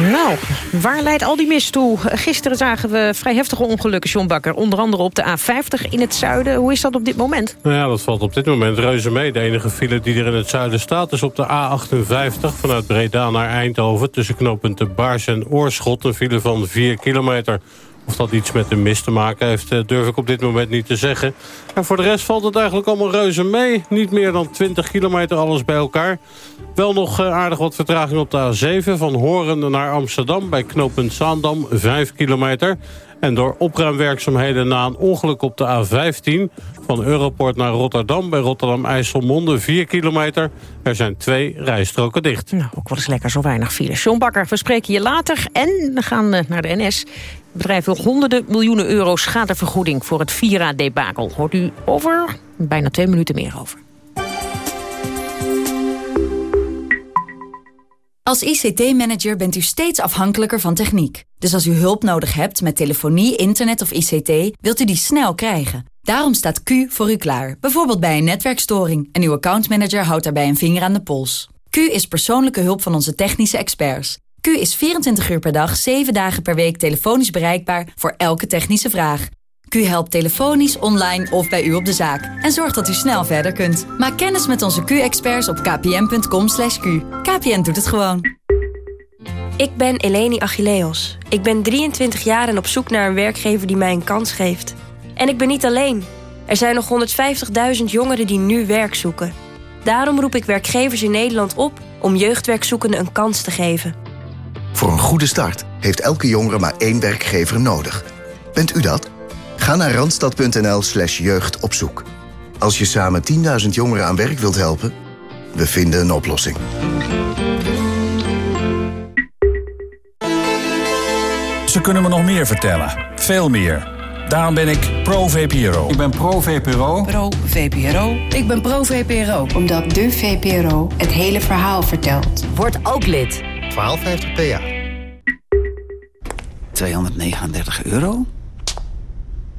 Nou, waar leidt al die mist toe? Gisteren zagen we vrij heftige ongelukken, John Bakker. Onder andere op de A50 in het zuiden. Hoe is dat op dit moment? Nou ja, dat valt op dit moment reuze mee. De enige file die er in het zuiden staat is op de A58... vanuit Breda naar Eindhoven tussen knooppunten Baars en Oorschot. Een file van 4 kilometer. Of dat iets met de mist te maken heeft, eh, durf ik op dit moment niet te zeggen. En voor de rest valt het eigenlijk allemaal reuze mee. Niet meer dan 20 kilometer alles bij elkaar. Wel nog eh, aardig wat vertraging op de A7 van Horen naar Amsterdam... bij knooppunt Zaandam, 5 kilometer. En door opruimwerkzaamheden na een ongeluk op de A15... van Europort naar Rotterdam bij Rotterdam-IJsselmonde, 4 kilometer. Er zijn twee rijstroken dicht. Nou, ook wel eens lekker zo weinig files. John Bakker, we spreken je later. En we gaan eh, naar de NS. Bedrijf wil honderden miljoenen euro schadevergoeding... voor het Vira-debakel. Hoort u over bijna twee minuten meer over. Als ICT-manager bent u steeds afhankelijker van techniek. Dus als u hulp nodig hebt met telefonie, internet of ICT... wilt u die snel krijgen. Daarom staat Q voor u klaar. Bijvoorbeeld bij een netwerkstoring. En uw accountmanager houdt daarbij een vinger aan de pols. Q is persoonlijke hulp van onze technische experts. Q is 24 uur per dag, 7 dagen per week telefonisch bereikbaar... voor elke technische vraag. Q helpt telefonisch, online of bij u op de zaak. En zorgt dat u snel verder kunt. Maak kennis met onze Q-experts op kpn.com. /q. KPN doet het gewoon. Ik ben Eleni Achilleos. Ik ben 23 jaar en op zoek naar een werkgever die mij een kans geeft. En ik ben niet alleen. Er zijn nog 150.000 jongeren die nu werk zoeken. Daarom roep ik werkgevers in Nederland op om jeugdwerkzoekenden een kans te geven. Voor een goede start heeft elke jongere maar één werkgever nodig. Bent u dat? Ga naar randstad.nl slash jeugdopzoek. Als je samen 10.000 jongeren aan werk wilt helpen, we vinden een oplossing. Ze kunnen me nog meer vertellen. Veel meer. Daarom ben ik pro-VPRO. Ik ben pro-VPRO. Pro-VPRO. Ik ben pro-VPRO. Omdat de VPRO het hele verhaal vertelt. Word ook lid. 1250 PA. 239 euro?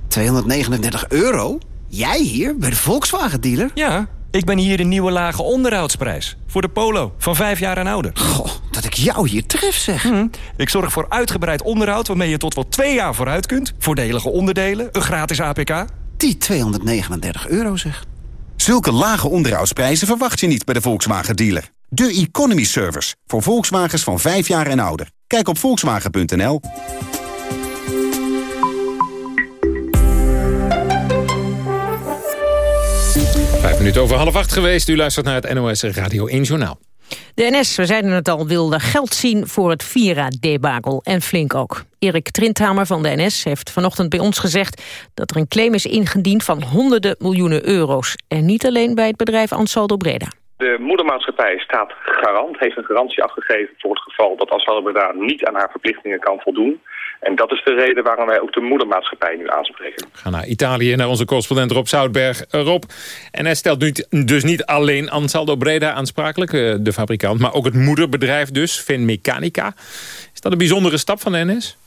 239 euro? Jij hier, bij de Volkswagen-dealer? Ja, ik ben hier de nieuwe lage onderhoudsprijs. Voor de Polo, van vijf jaar en ouder. Goh, dat ik jou hier tref, zeg. Ik zorg voor uitgebreid onderhoud waarmee je tot wel twee jaar vooruit kunt. Voordelige onderdelen, een gratis APK. Die 239 euro, zeg. Zulke lage onderhoudsprijzen verwacht je niet bij de Volkswagen-dealer. De Economy Service, voor Volkswagens van 5 jaar en ouder. Kijk op volkswagen.nl. Vijf minuten over half acht geweest. U luistert naar het NOS Radio 1 Journaal. De NS, we zeiden het al, wilde geld zien voor het Vira-debakel. En flink ook. Erik Trindhamer van de NS heeft vanochtend bij ons gezegd... dat er een claim is ingediend van honderden miljoenen euro's. En niet alleen bij het bedrijf Ansaldo Breda. De moedermaatschappij staat garant, heeft een garantie afgegeven voor het geval dat Ansaldo Breda niet aan haar verplichtingen kan voldoen. En dat is de reden waarom wij ook de moedermaatschappij nu aanspreken. Gaan naar Italië, naar onze correspondent Rob Zoutberg. Rob, NS stelt nu dus niet alleen Ansaldo Breda aansprakelijk, eh, de fabrikant... maar ook het moederbedrijf dus, Finmeccanica. Is dat een bijzondere stap van de NS?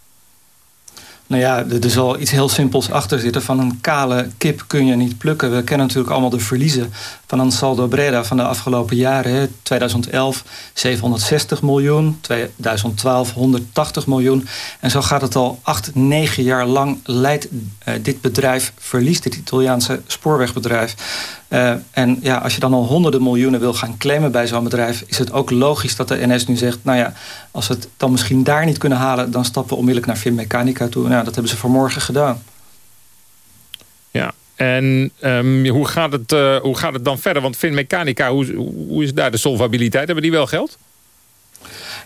Nou ja, er zal iets heel simpels achter zitten. Van een kale kip kun je niet plukken. We kennen natuurlijk allemaal de verliezen van Ansaldo Breda van de afgelopen jaren. 2011 760 miljoen, 2012 180 miljoen. En zo gaat het al acht, negen jaar lang leidt uh, dit bedrijf verlies, dit Italiaanse spoorwegbedrijf. Uh, en ja, als je dan al honderden miljoenen wil gaan claimen bij zo'n bedrijf... is het ook logisch dat de NS nu zegt... nou ja, als we het dan misschien daar niet kunnen halen... dan stappen we onmiddellijk naar Finmeccanica toe. Nou, dat hebben ze vanmorgen gedaan. Ja, en um, hoe, gaat het, uh, hoe gaat het dan verder? Want Finmeccanica, hoe, hoe is daar de solvabiliteit? Hebben die wel geld?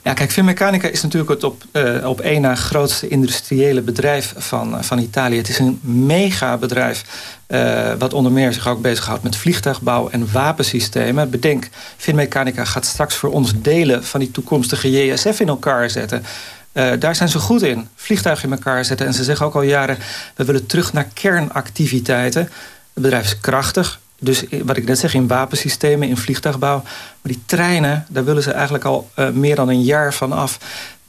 Ja, kijk, Finmeccanica is natuurlijk het op, uh, op één na grootste industriële bedrijf van, uh, van Italië. Het is een mega bedrijf uh, wat onder meer zich ook bezighoudt met vliegtuigbouw en wapensystemen. Bedenk, Finmeccanica gaat straks voor ons delen van die toekomstige JSF in elkaar zetten. Daar zijn ze goed in. Vliegtuigen in elkaar zetten. En ze zeggen ook al jaren, we willen terug naar kernactiviteiten. Het bedrijf is krachtig. Dus wat ik net zeg, in wapensystemen, in vliegtuigbouw. Maar die treinen, daar willen ze eigenlijk al uh, meer dan een jaar van af.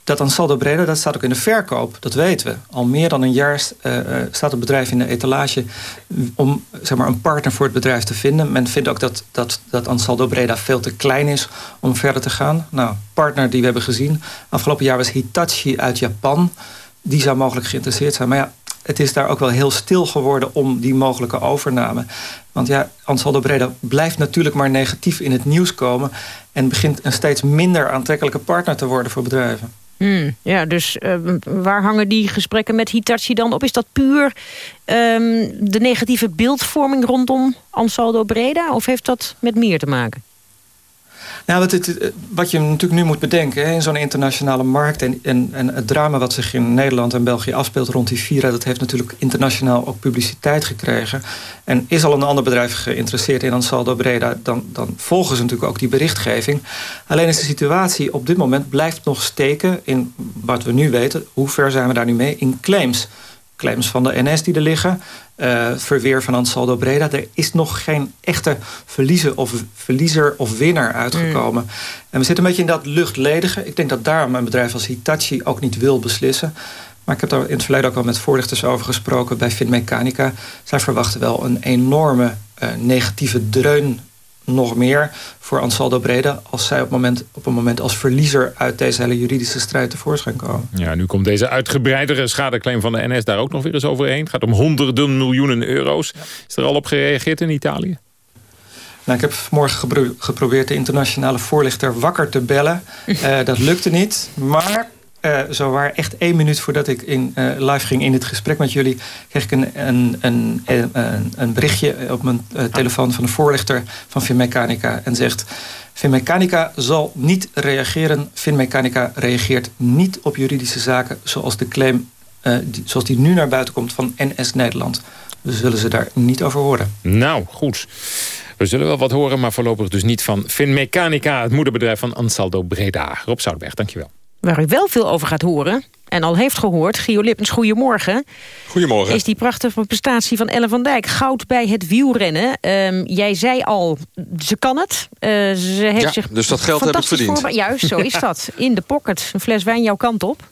Dat Ansaldo Breda, dat staat ook in de verkoop, dat weten we. Al meer dan een jaar uh, staat het bedrijf in de etalage... om zeg maar, een partner voor het bedrijf te vinden. Men vindt ook dat, dat, dat Ansaldo Breda veel te klein is om verder te gaan. Nou, partner die we hebben gezien. Afgelopen jaar was Hitachi uit Japan. Die zou mogelijk geïnteresseerd zijn. Maar ja, het is daar ook wel heel stil geworden om die mogelijke overname. Want ja, Ansaldo Breda blijft natuurlijk maar negatief in het nieuws komen... en begint een steeds minder aantrekkelijke partner te worden voor bedrijven. Hmm, ja, dus uh, waar hangen die gesprekken met Hitachi dan op? Is dat puur um, de negatieve beeldvorming rondom Ansaldo Breda? Of heeft dat met meer te maken? Nou, wat, het, wat je natuurlijk nu moet bedenken in zo'n internationale markt... En, en, en het drama wat zich in Nederland en België afspeelt rond die Vira... dat heeft natuurlijk internationaal ook publiciteit gekregen. En is al een ander bedrijf geïnteresseerd in Ansaldo Breda... Dan, dan volgen ze natuurlijk ook die berichtgeving. Alleen is de situatie op dit moment blijft nog steken... in wat we nu weten, hoe ver zijn we daar nu mee, in claims claims van de NS die er liggen. Uh, verweer van Ansaldo Breda. Er is nog geen echte verliezer of, verliezer of winnaar uitgekomen. Mm. En we zitten een beetje in dat luchtledige. Ik denk dat daarom een bedrijf als Hitachi ook niet wil beslissen. Maar ik heb daar in het verleden ook al met voorlichters over gesproken bij Finmeccanica. Zij verwachten wel een enorme uh, negatieve dreun nog meer voor Ansaldo Breda... als zij op, moment, op een moment als verliezer uit deze hele juridische strijd tevoorschijn komen. Ja, nu komt deze uitgebreidere schadeclaim van de NS daar ook nog weer eens overheen. Het gaat om honderden miljoenen euro's. Is er al op gereageerd in Italië? Nou, ik heb vanmorgen gepro geprobeerd de internationale voorlichter wakker te bellen. uh, dat lukte niet, maar uh, zo waar echt één minuut voordat ik in, uh, live ging in het gesprek met jullie... kreeg ik een, een, een, een, een berichtje op mijn telefoon van de voorlichter van Finmeccanica... en zegt, Finmeccanica zal niet reageren. Finmeccanica reageert niet op juridische zaken... zoals de claim zoals die nu naar buiten komt van NS Nederland. We zullen ze daar niet over horen. Nou, goed. We zullen wel wat horen, maar voorlopig dus niet van Finmeccanica... het moederbedrijf van Ansaldo Breda. Rob Zoutberg, dankjewel. Waar u wel veel over gaat horen en al heeft gehoord. Gio Lippens, goedemorgen. Goedemorgen. Is die prachtige prestatie van Ellen van Dijk. Goud bij het wielrennen. Ehm, jij zei al, ze kan het. Uh, ze heeft ja, zich dus dat geld heb ik verdiend. Juist, zo is dat. In de pocket. Een fles wijn jouw kant op.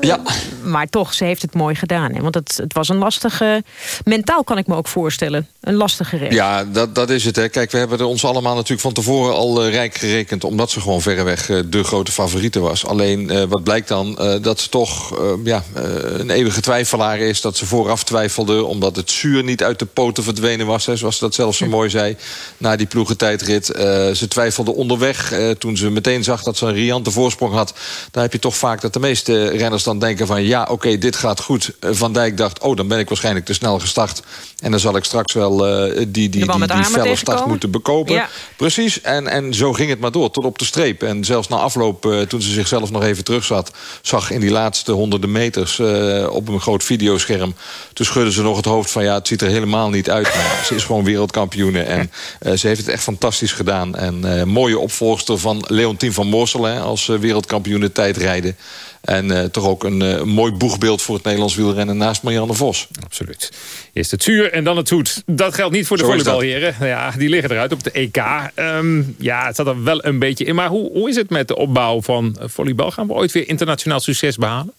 ja. Maar toch, ze heeft het mooi gedaan. Hè? Want het, het was een lastige... Mentaal kan ik me ook voorstellen. Een lastige race. Ja, dat, dat is het. Hè. Kijk, we hebben er ons allemaal natuurlijk van tevoren al uh, rijk gerekend... omdat ze gewoon verreweg de grote favoriete was. Alleen, wat blijkt dan? dat ze toch ja, een eeuwige twijfelaar is. Dat ze vooraf twijfelde omdat het zuur niet uit de poten verdwenen was. Hè, zoals ze dat zelf zo mooi zei. Na die ploegentijdrit. ze twijfelde onderweg. toen ze meteen zag dat ze een riante voorsprong had. Daar heb je toch vaak dat de meeste renners dan denken van... ja, oké, okay, dit gaat goed. Van Dijk dacht, oh, dan ben ik waarschijnlijk te snel gestart. En dan zal ik straks wel die, die, die, die, die felle start moeten bekopen. Ja. Precies, en, en zo ging het maar door, tot op de streep. En zelfs na afloop, toen ze zichzelf nog even terug zat... zag in die laatste honderden meters uh, op een groot videoscherm... toen schudde ze nog het hoofd van, ja, het ziet er helemaal niet uit. Maar ze is gewoon wereldkampioene en ze heeft het echt fantastisch gedaan. En mooie opvolgster van Leontien van Moorsel als wereldkampioene tijdrijden. En toch ook een mooi boegbeeld voor het Nederlands wielrennen naast Marianne Vos. Absoluut. Eerst het zuur en dan het zoet. Dat geldt niet voor de volleybalheren. Ja, die liggen eruit op de EK. Um, ja, het zat er wel een beetje in. Maar hoe, hoe is het met de opbouw van volleybal? Gaan we ooit weer internationaal succes behalen?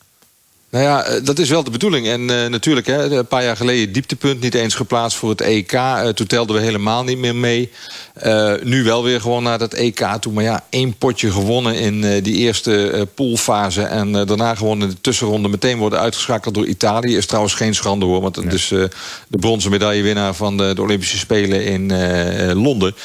Nou ja, dat is wel de bedoeling. En uh, natuurlijk, hè, een paar jaar geleden dieptepunt niet eens geplaatst voor het EK. Uh, toen telden we helemaal niet meer mee. Uh, nu wel weer gewoon naar dat EK toe. Maar ja, één potje gewonnen in die eerste poolfase. En daarna gewoon in de tussenronde meteen worden uitgeschakeld door Italië. Is trouwens geen schande hoor. Want het is de bronzen medaillewinnaar van de, de, Olympische Spelen in Londen.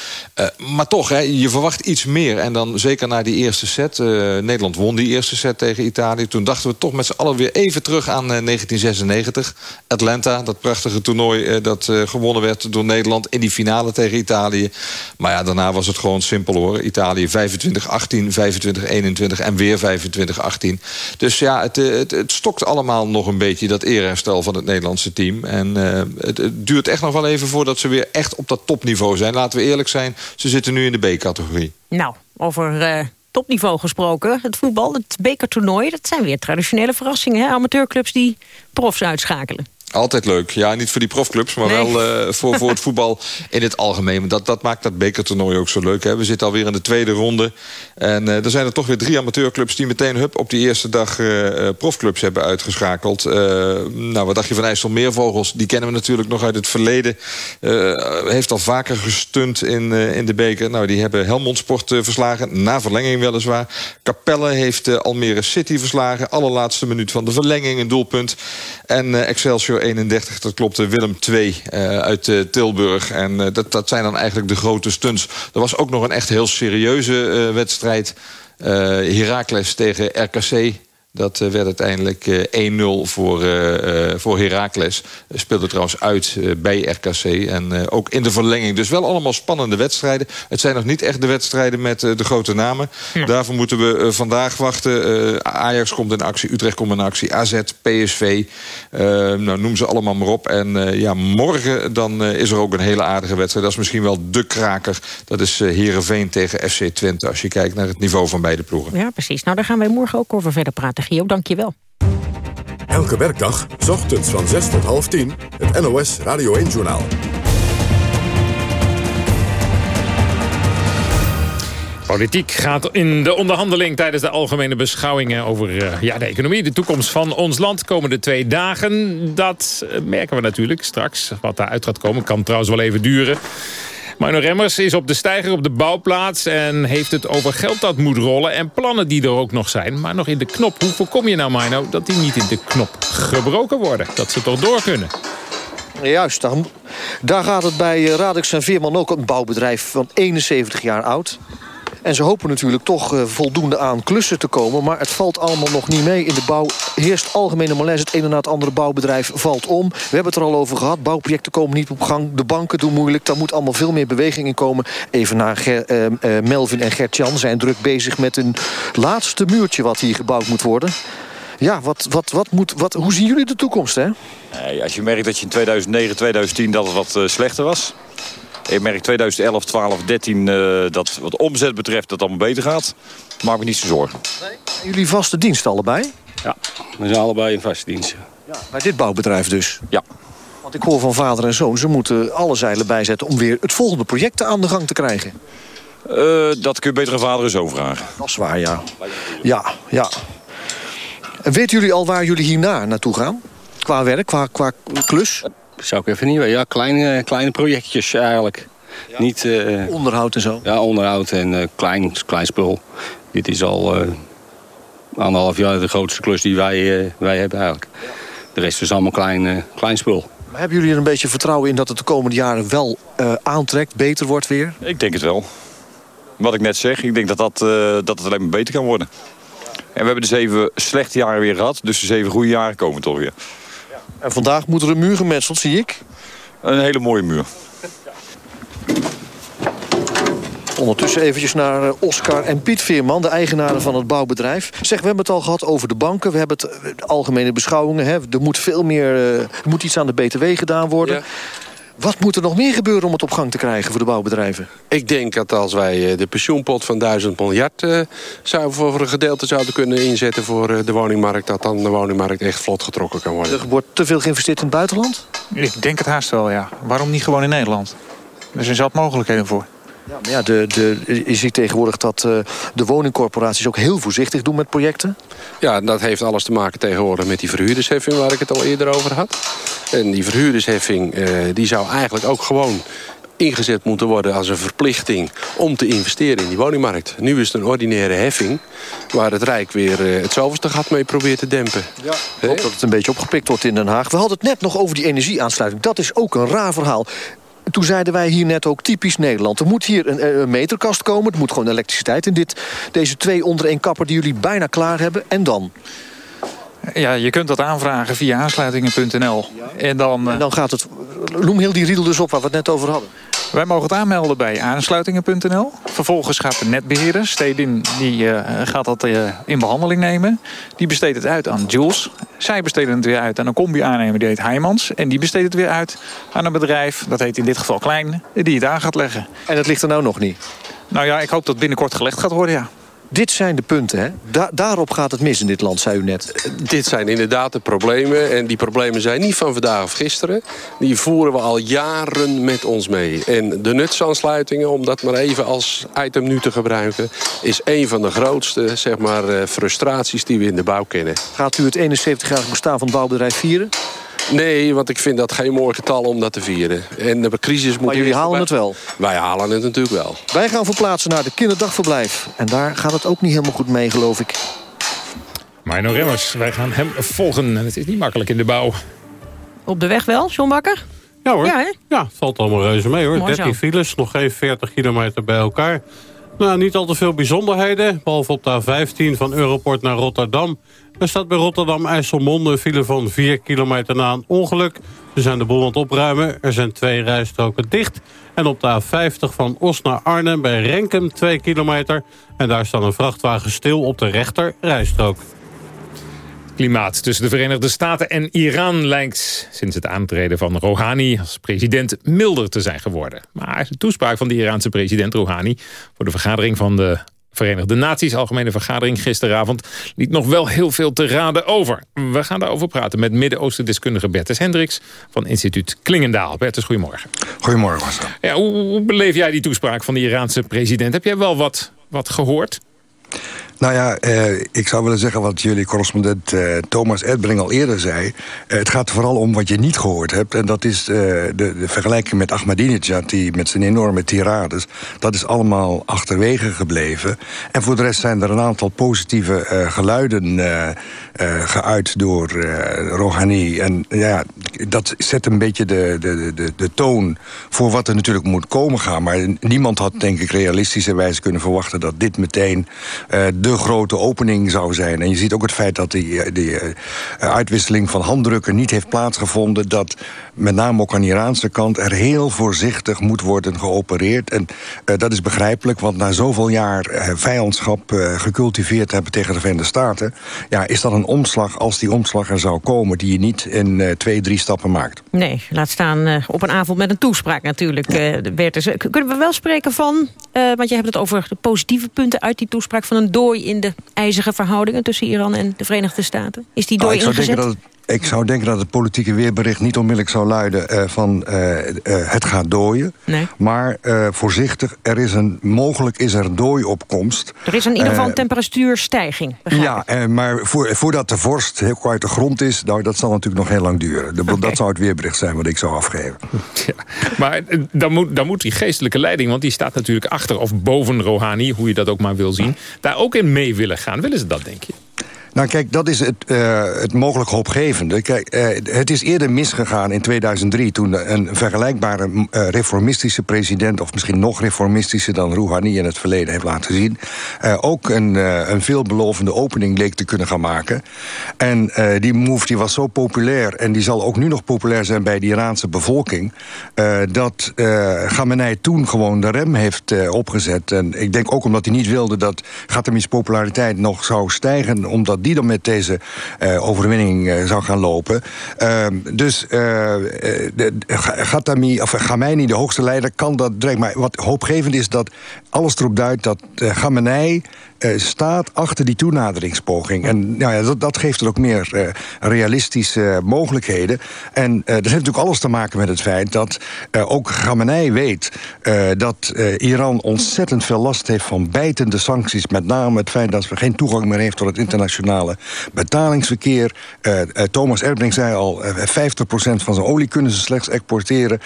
maar toch, hè, je verwacht iets meer. En dan zeker na die eerste set. Nederland won die eerste set tegen Italië. Toen dachten we toch met z'n allen weer even terug aan 1996. Eh, Atlanta, dat prachtige toernooi eh, dat eh, gewonnen werd door Nederland... in die finale tegen Italië. Maar ja, daarna was het gewoon simpel hoor. Italië 25-18, 25-21 en weer 25-18. Dus ja, het, het, het, stokt allemaal nog een beetje... dat eerherstel van het Nederlandse team. En het, duurt echt nog wel even voordat ze weer echt op dat topniveau zijn. Laten we eerlijk zijn, ze zitten nu in de B-categorie. Nou, over... topniveau gesproken. Het voetbal, het bekertoernooi, dat zijn weer traditionele verrassingen. Hè? Amateurclubs die profs uitschakelen. Altijd leuk. Ja, niet voor die profclubs, maar wel uh, voor, voor het voetbal in het algemeen. Dat, dat maakt dat bekertoernooi ook zo leuk. Hè. We zitten alweer in de tweede ronde. En uh, er zijn er toch weer drie amateurclubs... die meteen hup, op die eerste dag uh, profclubs hebben uitgeschakeld. nou, wat dacht je van IJsselmeervogels? Die kennen we natuurlijk nog uit het verleden. heeft al vaker gestunt in, in de beker. Nou, die hebben Helmond Sport verslagen. Na verlenging weliswaar. Capelle heeft Almere City verslagen. Allerlaatste minuut van de verlenging, een doelpunt. En Excelsior 31, dat klopte Willem 2 uh, uit uh, Tilburg. En uh, dat, dat zijn dan eigenlijk de grote stunts. Er was ook nog een echt heel serieuze wedstrijd. Heracles tegen RKC. Dat werd uiteindelijk 1-0 voor, voor Heracles. Speelde trouwens uit bij RKC. En ook in de verlenging. Dus wel allemaal spannende wedstrijden. Het zijn nog niet echt de wedstrijden met de grote namen. Ja. Daarvoor moeten we vandaag wachten. Ajax komt in actie, Utrecht komt in actie. AZ, PSV, nou, noem ze allemaal maar op. En ja, morgen dan is er ook een hele aardige wedstrijd. Dat is misschien wel de kraker. Dat is Heerenveen tegen FC Twente. Als je kijkt naar het niveau van beide ploegen. Ja, precies. Nou, daar gaan wij morgen ook over verder praten. Gio, dank je wel. Elke werkdag, s ochtends van 6 tot half 10, het NOS Radio 1-journaal. Politiek gaat in de onderhandeling tijdens de algemene beschouwingen over uh, ja, de economie. De toekomst van ons land komende twee dagen. Dat uh, merken we natuurlijk straks. Wat daaruit gaat komen kan trouwens wel even duren. Mino Remmers is op de steiger op de bouwplaats... en heeft het over geld dat moet rollen en plannen die er ook nog zijn. Maar nog in de knop. Hoe voorkom je nou, Mino, dat die niet in de knop gebroken worden? Dat ze toch door kunnen? Juist, daar, daar gaat het bij Radix en Veerman ook een bouwbedrijf van 71 jaar oud. En ze hopen natuurlijk toch uh, voldoende aan klussen te komen. Maar het valt allemaal nog niet mee. In de bouw heerst algemene malaise. Het ene na het andere bouwbedrijf valt om. We hebben het er al over gehad. Bouwprojecten komen niet op gang. De banken doen moeilijk. Daar moet allemaal veel meer beweging in komen. Even naar uh, uh, Melvin en Gert-Jan zijn druk bezig met een laatste muurtje... wat hier gebouwd moet worden. Ja, wat, wat, wat moet, wat, hoe zien jullie de toekomst, hè? Als je merkt dat je in 2009, 2010 dat het wat slechter was... Ik merk 2011, 12, 13 uh, dat wat omzet betreft dat het allemaal beter gaat. Maak me niet zo zorgen. Nee. Jullie vaste dienst allebei? Ja, we zijn allebei in vaste dienst. Ja, bij dit bouwbedrijf dus? Ja. Want ik hoor van vader en zoon, ze moeten alle zeilen bijzetten... om weer het volgende project aan de gang te krijgen. Uh, dat kun je beter aan vader en zoon vragen. Dat is waar, ja. Ja, ja. En weten jullie al waar jullie hierna naartoe gaan? Qua werk, qua, qua klus? Zou ik even niet weten. Ja, kleine, kleine projectjes eigenlijk. Niet, uh, onderhoud en zo? Ja, onderhoud en uh, klein, klein spul. Dit is al uh, anderhalf jaar de grootste klus die wij, wij hebben eigenlijk. De rest is allemaal klein, klein spul. Maar hebben jullie er een beetje vertrouwen in dat het de komende jaren wel aantrekt, beter wordt weer? Ik denk het wel. Wat ik net zeg, ik denk dat, dat, dat het alleen maar beter kan worden. En we hebben de zeven slechte jaren weer gehad, dus de zeven goede jaren komen toch weer. En vandaag moet er een muur gemetseld, zie ik. Een hele mooie muur. Ondertussen eventjes naar eh, Oscar en Piet Veerman, de eigenaren van het bouwbedrijf. Zeg, we hebben het al gehad over de banken. We hebben het eh, algemene beschouwingen. Hè. Er moet veel meer, uh, er moet iets aan de BTW gedaan worden. Ja. Wat moet er nog meer gebeuren om het op gang te krijgen voor de bouwbedrijven? Ik denk dat als wij de pensioenpot van 1000 miljard uh, zou voor een gedeelte zouden kunnen inzetten voor de woningmarkt, dat dan de woningmarkt echt vlot getrokken kan worden. Er wordt te veel geïnvesteerd in het buitenland? Ik denk het haast wel, ja. Waarom niet gewoon in Nederland? Er zijn zat mogelijkheden voor. Ja, maar ja, de, de, je ziet tegenwoordig dat uh, de woningcorporaties ook heel voorzichtig doen met projecten. Ja, dat heeft alles te maken tegenwoordig met die verhuurdersheffing waar ik het al eerder over had. En die verhuurdersheffing uh, die zou eigenlijk ook gewoon ingezet moeten worden als een verplichting om te investeren in die woningmarkt. Nu is het een ordinaire heffing waar het Rijk weer uh, het zoveelste gat mee probeert te dempen. Ja, ik hoop dat het een beetje opgepikt wordt in Den Haag. We hadden het net nog over die energieaansluiting. Dat is ook een raar verhaal. Toen zeiden wij hier net ook typisch Nederland. Er moet hier een, een meterkast komen. Er moet gewoon elektriciteit in dit, deze twee onder één kapper... die jullie bijna klaar hebben. En dan? Ja, je kunt dat aanvragen via aansluitingen.nl. En, dan, en dan gaat het... Noem heel die riedel dus op waar we het net over hadden. Wij mogen het aanmelden bij aansluitingen.nl. Vervolgens gaat de netbeheerder, Stedin, die uh, gaat dat uh, in behandeling nemen. Die besteedt het uit aan Jules. Zij besteden het weer uit aan een combi-aannemer, die heet Heijmans. En die besteedt het weer uit aan een bedrijf, dat heet in dit geval Klein, die het aan gaat leggen. En het ligt er nou nog niet? Nou ja, ik hoop dat het binnenkort gelegd gaat worden, ja. Dit zijn de punten, hè? Da daarop gaat het mis in dit land, zei u net. Dit zijn inderdaad de problemen. En die problemen zijn niet van vandaag of gisteren. Die voeren we al jaren met ons mee. En de nutsaansluitingen, om dat maar even als item nu te gebruiken... is een van de grootste zeg maar, frustraties die we in de bouw kennen. Gaat u het 71-jarig bestaan van het bouwbedrijf vieren? Nee, want ik vind dat geen mooi getal om dat te vieren. En de crisis moet maar jullie halen het wel? Wij halen het natuurlijk wel. Wij gaan verplaatsen naar de kinderdagverblijf. En daar gaat het ook niet helemaal goed mee, geloof ik. Mino Remmers, wij gaan hem volgen. En het is niet makkelijk in de bouw. Op de weg wel, John Bakker? Ja hoor. Ja, hè? ja het valt allemaal reuze mee hoor. Mooi 13 zo. files, nog geen 40 kilometer bij elkaar. Nou, niet al te veel bijzonderheden. Behalve op de A15 van Europort naar Rotterdam. Er staat bij Rotterdam-IJsselmonde file van 4 kilometer na een ongeluk. Ze zijn de boel aan het opruimen. Er zijn twee rijstroken dicht. En op de A50 van Os naar Arnhem bij Renkum 2 kilometer. En daar staat een vrachtwagen stil op de rechter rijstrook. Klimaat tussen de Verenigde Staten en Iran lijkt sinds het aantreden van Rouhani als president milder te zijn geworden. Maar de toespraak van de Iraanse president Rouhani voor de vergadering van de Verenigde Naties, algemene vergadering gisteravond, liet nog wel heel veel te raden over. We gaan daarover praten met Midden-Oosten-deskundige Bertus Hendricks van instituut Klingendaal. Bertus, goedemorgen. Goedemorgen, Marcel. Ja, hoe, hoe beleef jij die toespraak van de Iraanse president? Heb jij wel wat, wat gehoord? Nou ja, eh, ik zou willen zeggen wat jullie correspondent eh, Thomas Edbring al eerder zei. Eh, het gaat vooral om wat je niet gehoord hebt. En dat is eh, de, de, vergelijking met Ahmadinejad, die met zijn enorme tirades. Dat is allemaal achterwege gebleven. En voor de rest zijn er een aantal positieve eh, geluiden eh, geuit door Rouhani. En ja, dat zet een beetje de, de, de, de toon voor wat er natuurlijk moet komen gaan. Maar niemand had, denk ik, realistischerwijs kunnen verwachten dat dit meteen de grote opening zou zijn. En je ziet ook het feit dat die, die uh, uitwisseling van handdrukken niet heeft plaatsgevonden. Dat met name ook aan de Iraanse kant er heel voorzichtig moet worden geopereerd. En uh, dat is begrijpelijk, want na zoveel jaar uh, vijandschap gecultiveerd hebben tegen de Verenigde Staten... Ja, is dat een omslag, als die omslag er zou komen... die je niet in twee, drie stappen maakt. Nee, laat staan op een avond met een toespraak natuurlijk, Bertus. Kunnen we wel spreken van, want je hebt het over de positieve punten uit die toespraak... van een dooie dooi in de ijzige verhoudingen... tussen Iran en de Verenigde Staten? Is die dooi Ah, ik zou ingezet? denken dat het ik zou denken dat het politieke weerbericht niet onmiddellijk zou luiden eh, van eh, eh, het gaat dooien. Nee. Maar eh, voorzichtig, er is een, mogelijk is er dooiopkomst. Er is in ieder geval een temperatuurstijging. ja, eh, maar voor, voordat de vorst heel uit de grond is... Nou, dat zal natuurlijk nog heel lang duren. De- Dat zou het weerbericht zijn wat ik zou afgeven. Maar eh, dan moet, dan moet die geestelijke leiding, want die staat natuurlijk achter of boven Rouhani, hoe je dat ook maar wil zien, daar ook in mee willen gaan. Willen ze dat, denk je? Nou kijk, dat is het, eh, het mogelijk hoopgevende. Kijk, eh, het is eerder misgegaan in 2003... toen een vergelijkbare eh, reformistische president... of misschien nog reformistischer dan Rouhani in het verleden heeft laten zien... ook een, een veelbelovende opening leek te kunnen gaan maken. En die move die was zo populair... en die zal ook nu nog populair zijn bij de Iraanse bevolking... dat Khamenei toen gewoon de rem heeft opgezet. En ik denk ook omdat hij niet wilde dat Ghatami's populariteit nog zou stijgen... omdat die dan met deze eh, overwinning eh, zou gaan lopen. Ehm, dus eh, de, Ghatami, of Khamenei, de hoogste leider, kan dat direct. Maar wat hoopgevend is dat alles erop duidt dat eh, Khamenei eh, staat achter die toenaderingspoging. En nou ja, dat, dat geeft er ook meer eh, realistische mogelijkheden. En dat heeft natuurlijk alles te maken met het feit dat ook Khamenei weet dat Iran ontzettend veel last heeft van bijtende sancties. Met name het feit dat ze geen toegang meer heeft tot het internationale betalingsverkeer. Thomas Erdbrink zei al, eh, 50% van zijn olie kunnen ze slechts exporteren.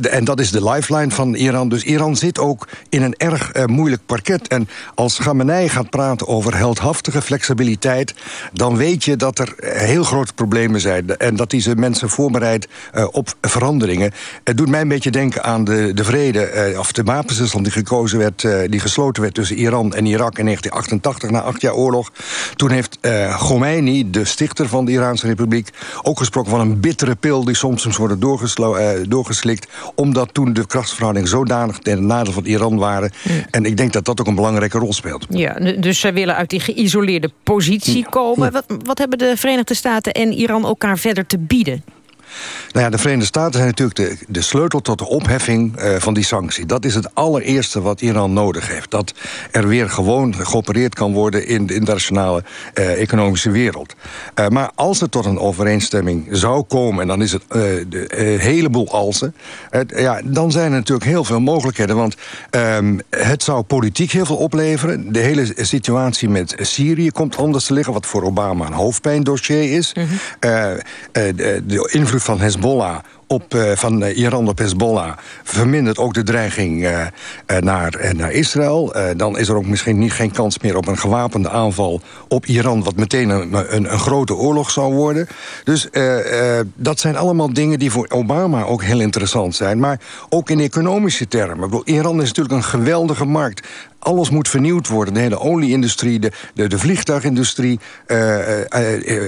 En dat is de lifeline van Iran. Dus Iran zit ook in een erg eh, moeilijk parket. En als Khamenei gaat praten over heldhaftige flexibiliteit... dan weet je dat er eh, heel grote problemen zijn. En dat deze mensen voorbereid eh, op veranderingen. Het doet mij een beetje denken aan de, de vrede... of de wapenstilstand die gekozen werd, die gesloten werd tussen Iran en Irak in 1988, na acht jaar oorlog. Toen heeft Khomeini, de stichter van de Iraanse Republiek, ook gesproken van een bittere pil die soms moest worden doorgeslikt. Omdat toen de krachtsverhoudingen zodanig ten nadeel van Iran waren. En ik denk dat dat ook een belangrijke rol speelt. Ja, dus zij willen uit die geïsoleerde positie komen. Wat, wat hebben de Verenigde Staten en Iran elkaar verder te bieden? Nou ja, de Verenigde Staten zijn natuurlijk de, de sleutel tot de opheffing eh, van die sanctie. Dat is het allereerste wat Iran nodig heeft. Dat er weer gewoon geopereerd kan worden in de internationale eh, economische wereld. Eh, maar als het tot een overeenstemming zou komen, en dan is het de, een heleboel alsen, ja, dan zijn er natuurlijk heel veel mogelijkheden. Want ehm, het zou politiek heel veel opleveren. De hele situatie met Syrië komt anders te liggen, wat voor Obama een hoofdpijndossier is. Eh, eh, de, de invloed van Hezbollah op, eh, van eh, Iran op Hezbollah vermindert ook de dreiging eh, naar, naar Israël. Dan is er ook misschien niet, geen kans meer op een gewapende aanval op Iran... wat meteen een, een, een grote oorlog zou worden. Dus dat zijn allemaal dingen die voor Obama ook heel interessant zijn. Maar ook in economische termen. Ik bedoel, Iran is natuurlijk een geweldige markt. Alles moet vernieuwd worden. De hele olieindustrie, de, de, de vliegtuigindustrie.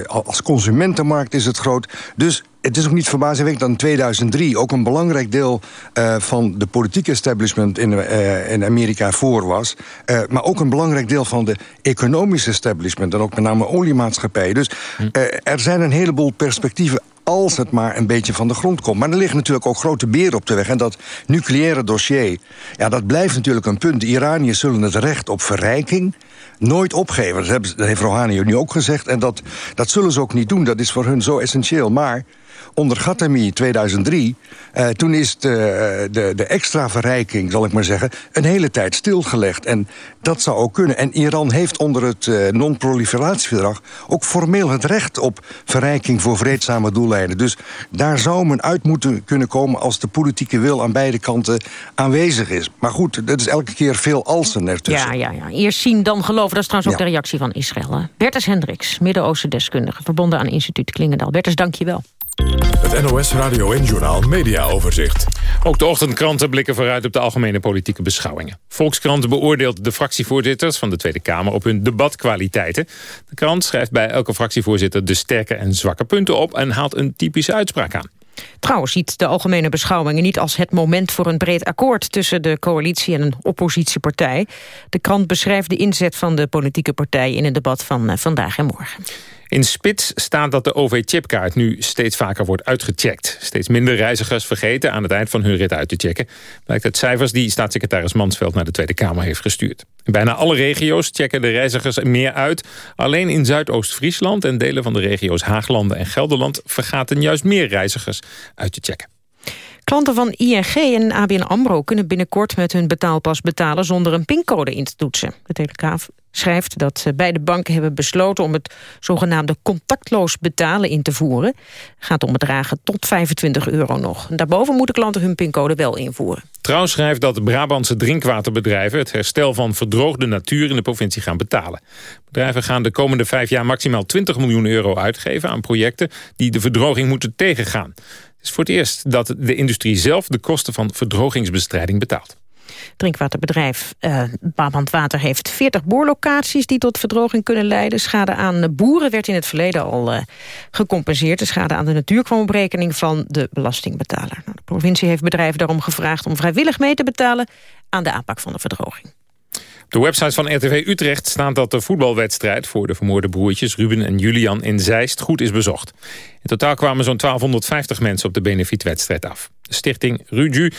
als consumentenmarkt is het groot. Dus het is ook niet verbazingwekkend dat in 2003 ook een belangrijk deel eh, van de politieke establishment in, eh, in Amerika voor was. Eh, maar ook een belangrijk deel van de economische establishment. En ook met name oliemaatschappijen. Dus eh, er zijn een heleboel perspectieven als het maar een beetje van de grond komt. Maar er liggen natuurlijk ook grote beren op de weg. En dat nucleaire dossier, ja, dat blijft natuurlijk een punt. De Iraniërs zullen het recht op verrijking nooit opgeven. Dat heeft Rouhani nu ook gezegd. En dat, dat zullen ze ook niet doen. Dat is voor hun zo essentieel. Maar onder Ghatami 2003... eh, toen is de, de, de extra verrijking, zal ik maar zeggen... een hele tijd stilgelegd. En dat zou ook kunnen. En Iran heeft onder het eh, non-proliferatieverdrag... ook formeel het recht op verrijking voor vreedzame doeleinden. Dus daar zou men uit moeten kunnen komen... als de politieke wil aan beide kanten aanwezig is. Maar goed, dat is elke keer veel alsen ertussen. Ja, ja, ja. Eerst zien, dan geloven. Dat is trouwens ook Ja. de reactie van Israël. hè. Bertus Hendricks, Midden-Oosten deskundige... verbonden aan instituut Klingendaal. Bertus, dank je wel. Het NOS Radio en Journaal Media Overzicht. Ook de ochtendkranten blikken vooruit op de algemene politieke beschouwingen. Volkskrant beoordeelt de fractievoorzitters van de Tweede Kamer op hun debatkwaliteiten. De krant schrijft bij elke fractievoorzitter de sterke en zwakke punten op... en haalt een typische uitspraak aan. Trouwens ziet de algemene beschouwingen niet als het moment voor een breed akkoord tussen de coalitie en een oppositiepartij. De krant beschrijft de inzet van de politieke partijen in een debat van eh, vandaag en morgen. In Spits staat dat de OV-chipkaart nu steeds vaker wordt uitgecheckt. Steeds minder reizigers vergeten aan het eind van hun rit uit te checken. Blijkt uit cijfers die staatssecretaris Mansveld naar de Tweede Kamer heeft gestuurd. In bijna alle regio's checken de reizigers meer uit. Alleen in Zuidoost-Friesland en delen van de regio's Haaglanden en Gelderland... vergaten juist meer reizigers uit te checken. Klanten van ING en ABN AMRO kunnen binnenkort met hun betaalpas betalen zonder een pincode in te toetsen. De Telegraaf schrijft dat beide banken hebben besloten om het zogenaamde contactloos betalen in te voeren. Gaat om bedragen tot 25 euro nog. Daarboven moeten klanten hun pincode wel invoeren. Trouw schrijft dat Brabantse drinkwaterbedrijven het herstel van verdroogde natuur in de provincie gaan betalen. Bedrijven gaan de komende vijf jaar maximaal 20 miljoen euro uitgeven aan projecten die de verdroging moeten tegengaan. Het is voor het eerst dat de industrie zelf de kosten van verdrogingsbestrijding betaalt. Drinkwaterbedrijf Brabant Water heeft 40 boorlocaties die tot verdroging kunnen leiden. Schade aan boeren werd in het verleden al uh, gecompenseerd. De schade aan de natuur kwam op rekening van de belastingbetaler. Nou, de provincie heeft bedrijven daarom gevraagd om vrijwillig mee te betalen aan de aanpak van de verdroging. Op de website van RTV Utrecht staat dat de voetbalwedstrijd... voor de vermoorde broertjes Ruben en Julian in Zeist goed is bezocht. In totaal kwamen zo'n 1250 mensen op de benefietwedstrijd af. De stichting Ruju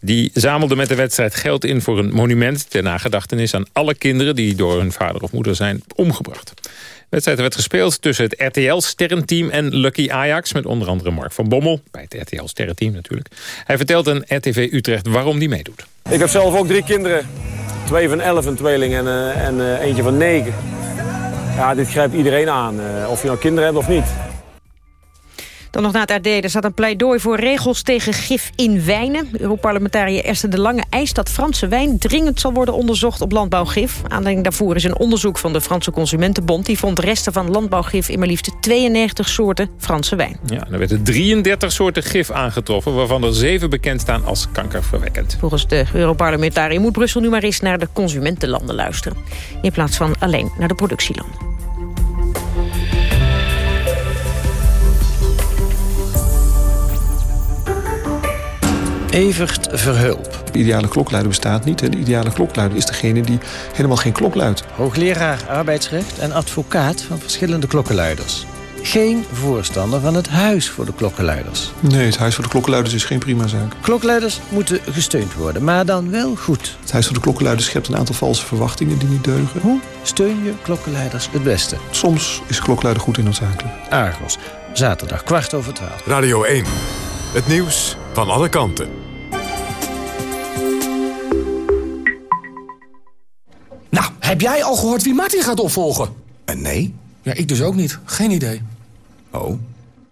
die zamelde met de wedstrijd geld in voor een monument... ter nagedachtenis aan alle kinderen die door hun vader of moeder zijn omgebracht. De wedstrijd werd gespeeld tussen het RTL-sterrenteam en Lucky Ajax... met onder andere Mark van Bommel, bij het RTL-sterrenteam natuurlijk. Hij vertelt aan RTV Utrecht waarom die meedoet. Ik heb zelf ook drie kinderen. Twee van elf, een tweeling en, uh, en uh, eentje van negen. Ja, dit grijpt iedereen aan, uh, of je nou kinderen hebt of niet. Dan nog naar het RD. Er staat een pleidooi voor regels tegen gif in wijnen. Europarlementariër Esther de Lange eist dat Franse wijn dringend zal worden onderzocht op landbouwgif. Aanleiding daarvoor is een onderzoek van de Franse Consumentenbond. Die vond resten van landbouwgif in maar liefst 92 soorten Franse wijn. Ja, er werden 33 soorten gif aangetroffen, waarvan er 7 bekend staan als kankerverwekkend. Volgens de Europarlementariër moet Brussel nu maar eens naar de consumentenlanden luisteren. In plaats van alleen naar de productielanden. Evert Verhulp. De ideale klokluider bestaat niet. De ideale klokluider is degene die helemaal geen klok luidt. Hoogleraar arbeidsrecht en advocaat van verschillende klokkenluiders. Geen voorstander van het huis voor de klokkenluiders. Nee, het huis voor de klokkenluiders is geen prima zaak. Klokluiders moeten gesteund worden, maar dan wel goed. Het huis voor de klokkenluiders schept een aantal valse verwachtingen die niet deugen. Hoe steun je klokkenluiders het beste? Soms is klokluider goed en noodzakelijk. Argos, zaterdag kwart over twaalf. Radio 1, het nieuws van alle kanten. Nou, heb jij al gehoord wie Martin gaat opvolgen? Uh, nee. Ja, ik dus ook niet. Geen idee. Oh.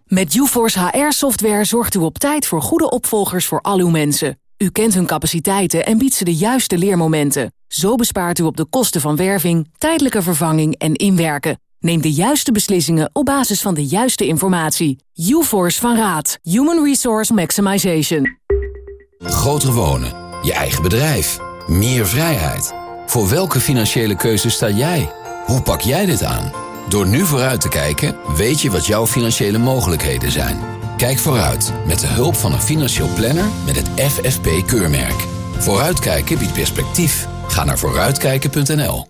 Met UForce HR-software zorgt u op tijd voor goede opvolgers voor al uw mensen. U kent hun capaciteiten en biedt ze de juiste leermomenten. Zo bespaart u op de kosten van werving, tijdelijke vervanging en inwerken. Neem de juiste beslissingen op basis van de juiste informatie. UForce van Raad. Human Resource Maximization. Groter wonen. Je eigen bedrijf. Meer vrijheid. Voor welke financiële keuze sta jij? Hoe pak jij dit aan? Door nu vooruit te kijken, weet je wat jouw financiële mogelijkheden zijn. Kijk vooruit met de hulp van een financieel planner met het FFP-keurmerk. Vooruitkijken biedt perspectief. Ga naar vooruitkijken.nl.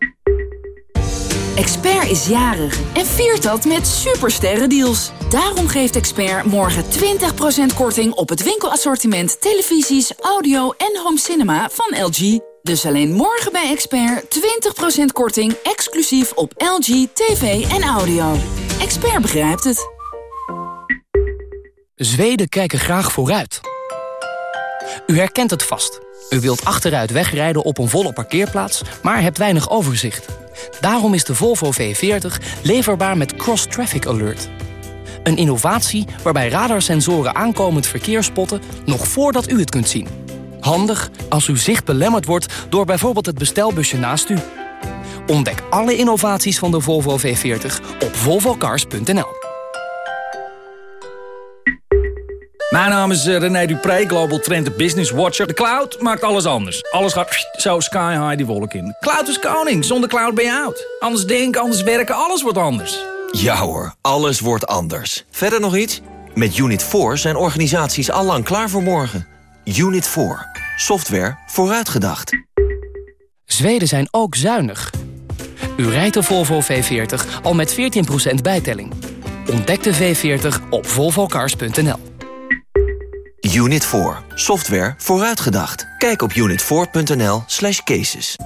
Expert is jarig en viert dat met supersterren deals. Daarom geeft Expert morgen 20% korting op het winkelassortiment televisies, audio en home cinema van LG. Dus alleen morgen bij Expert 20% korting exclusief op LG, tv en audio. Expert begrijpt het. Zweden kijken graag vooruit. U herkent het vast. U wilt achteruit wegrijden op een volle parkeerplaats, maar hebt weinig overzicht. Daarom is de Volvo V40 leverbaar met Cross Traffic Alert. Een innovatie waarbij radarsensoren aankomend verkeer spotten... nog voordat u het kunt zien. Handig als uw zicht belemmerd wordt door bijvoorbeeld het bestelbusje naast u. Ontdek alle innovaties van de Volvo V40 op volvocars.nl. Mijn naam is eh, René Dupré, Global Trend Business Watcher. De cloud maakt alles anders. Alles gaat zo sky high die wolk in. Cloud is koning, zonder cloud ben je oud. Anders denken, anders werken, alles wordt anders. Ja hoor, alles wordt anders. Verder nog iets? Met Unit 4 zijn organisaties allang klaar voor morgen. Unit 4. Software vooruitgedacht. Zweden zijn ook zuinig. U rijdt de Volvo V40 al met 14% bijtelling. Ontdek de V40 op volvocars.nl. Unit 4. Software vooruitgedacht. Kijk op unit4.nl slash cases.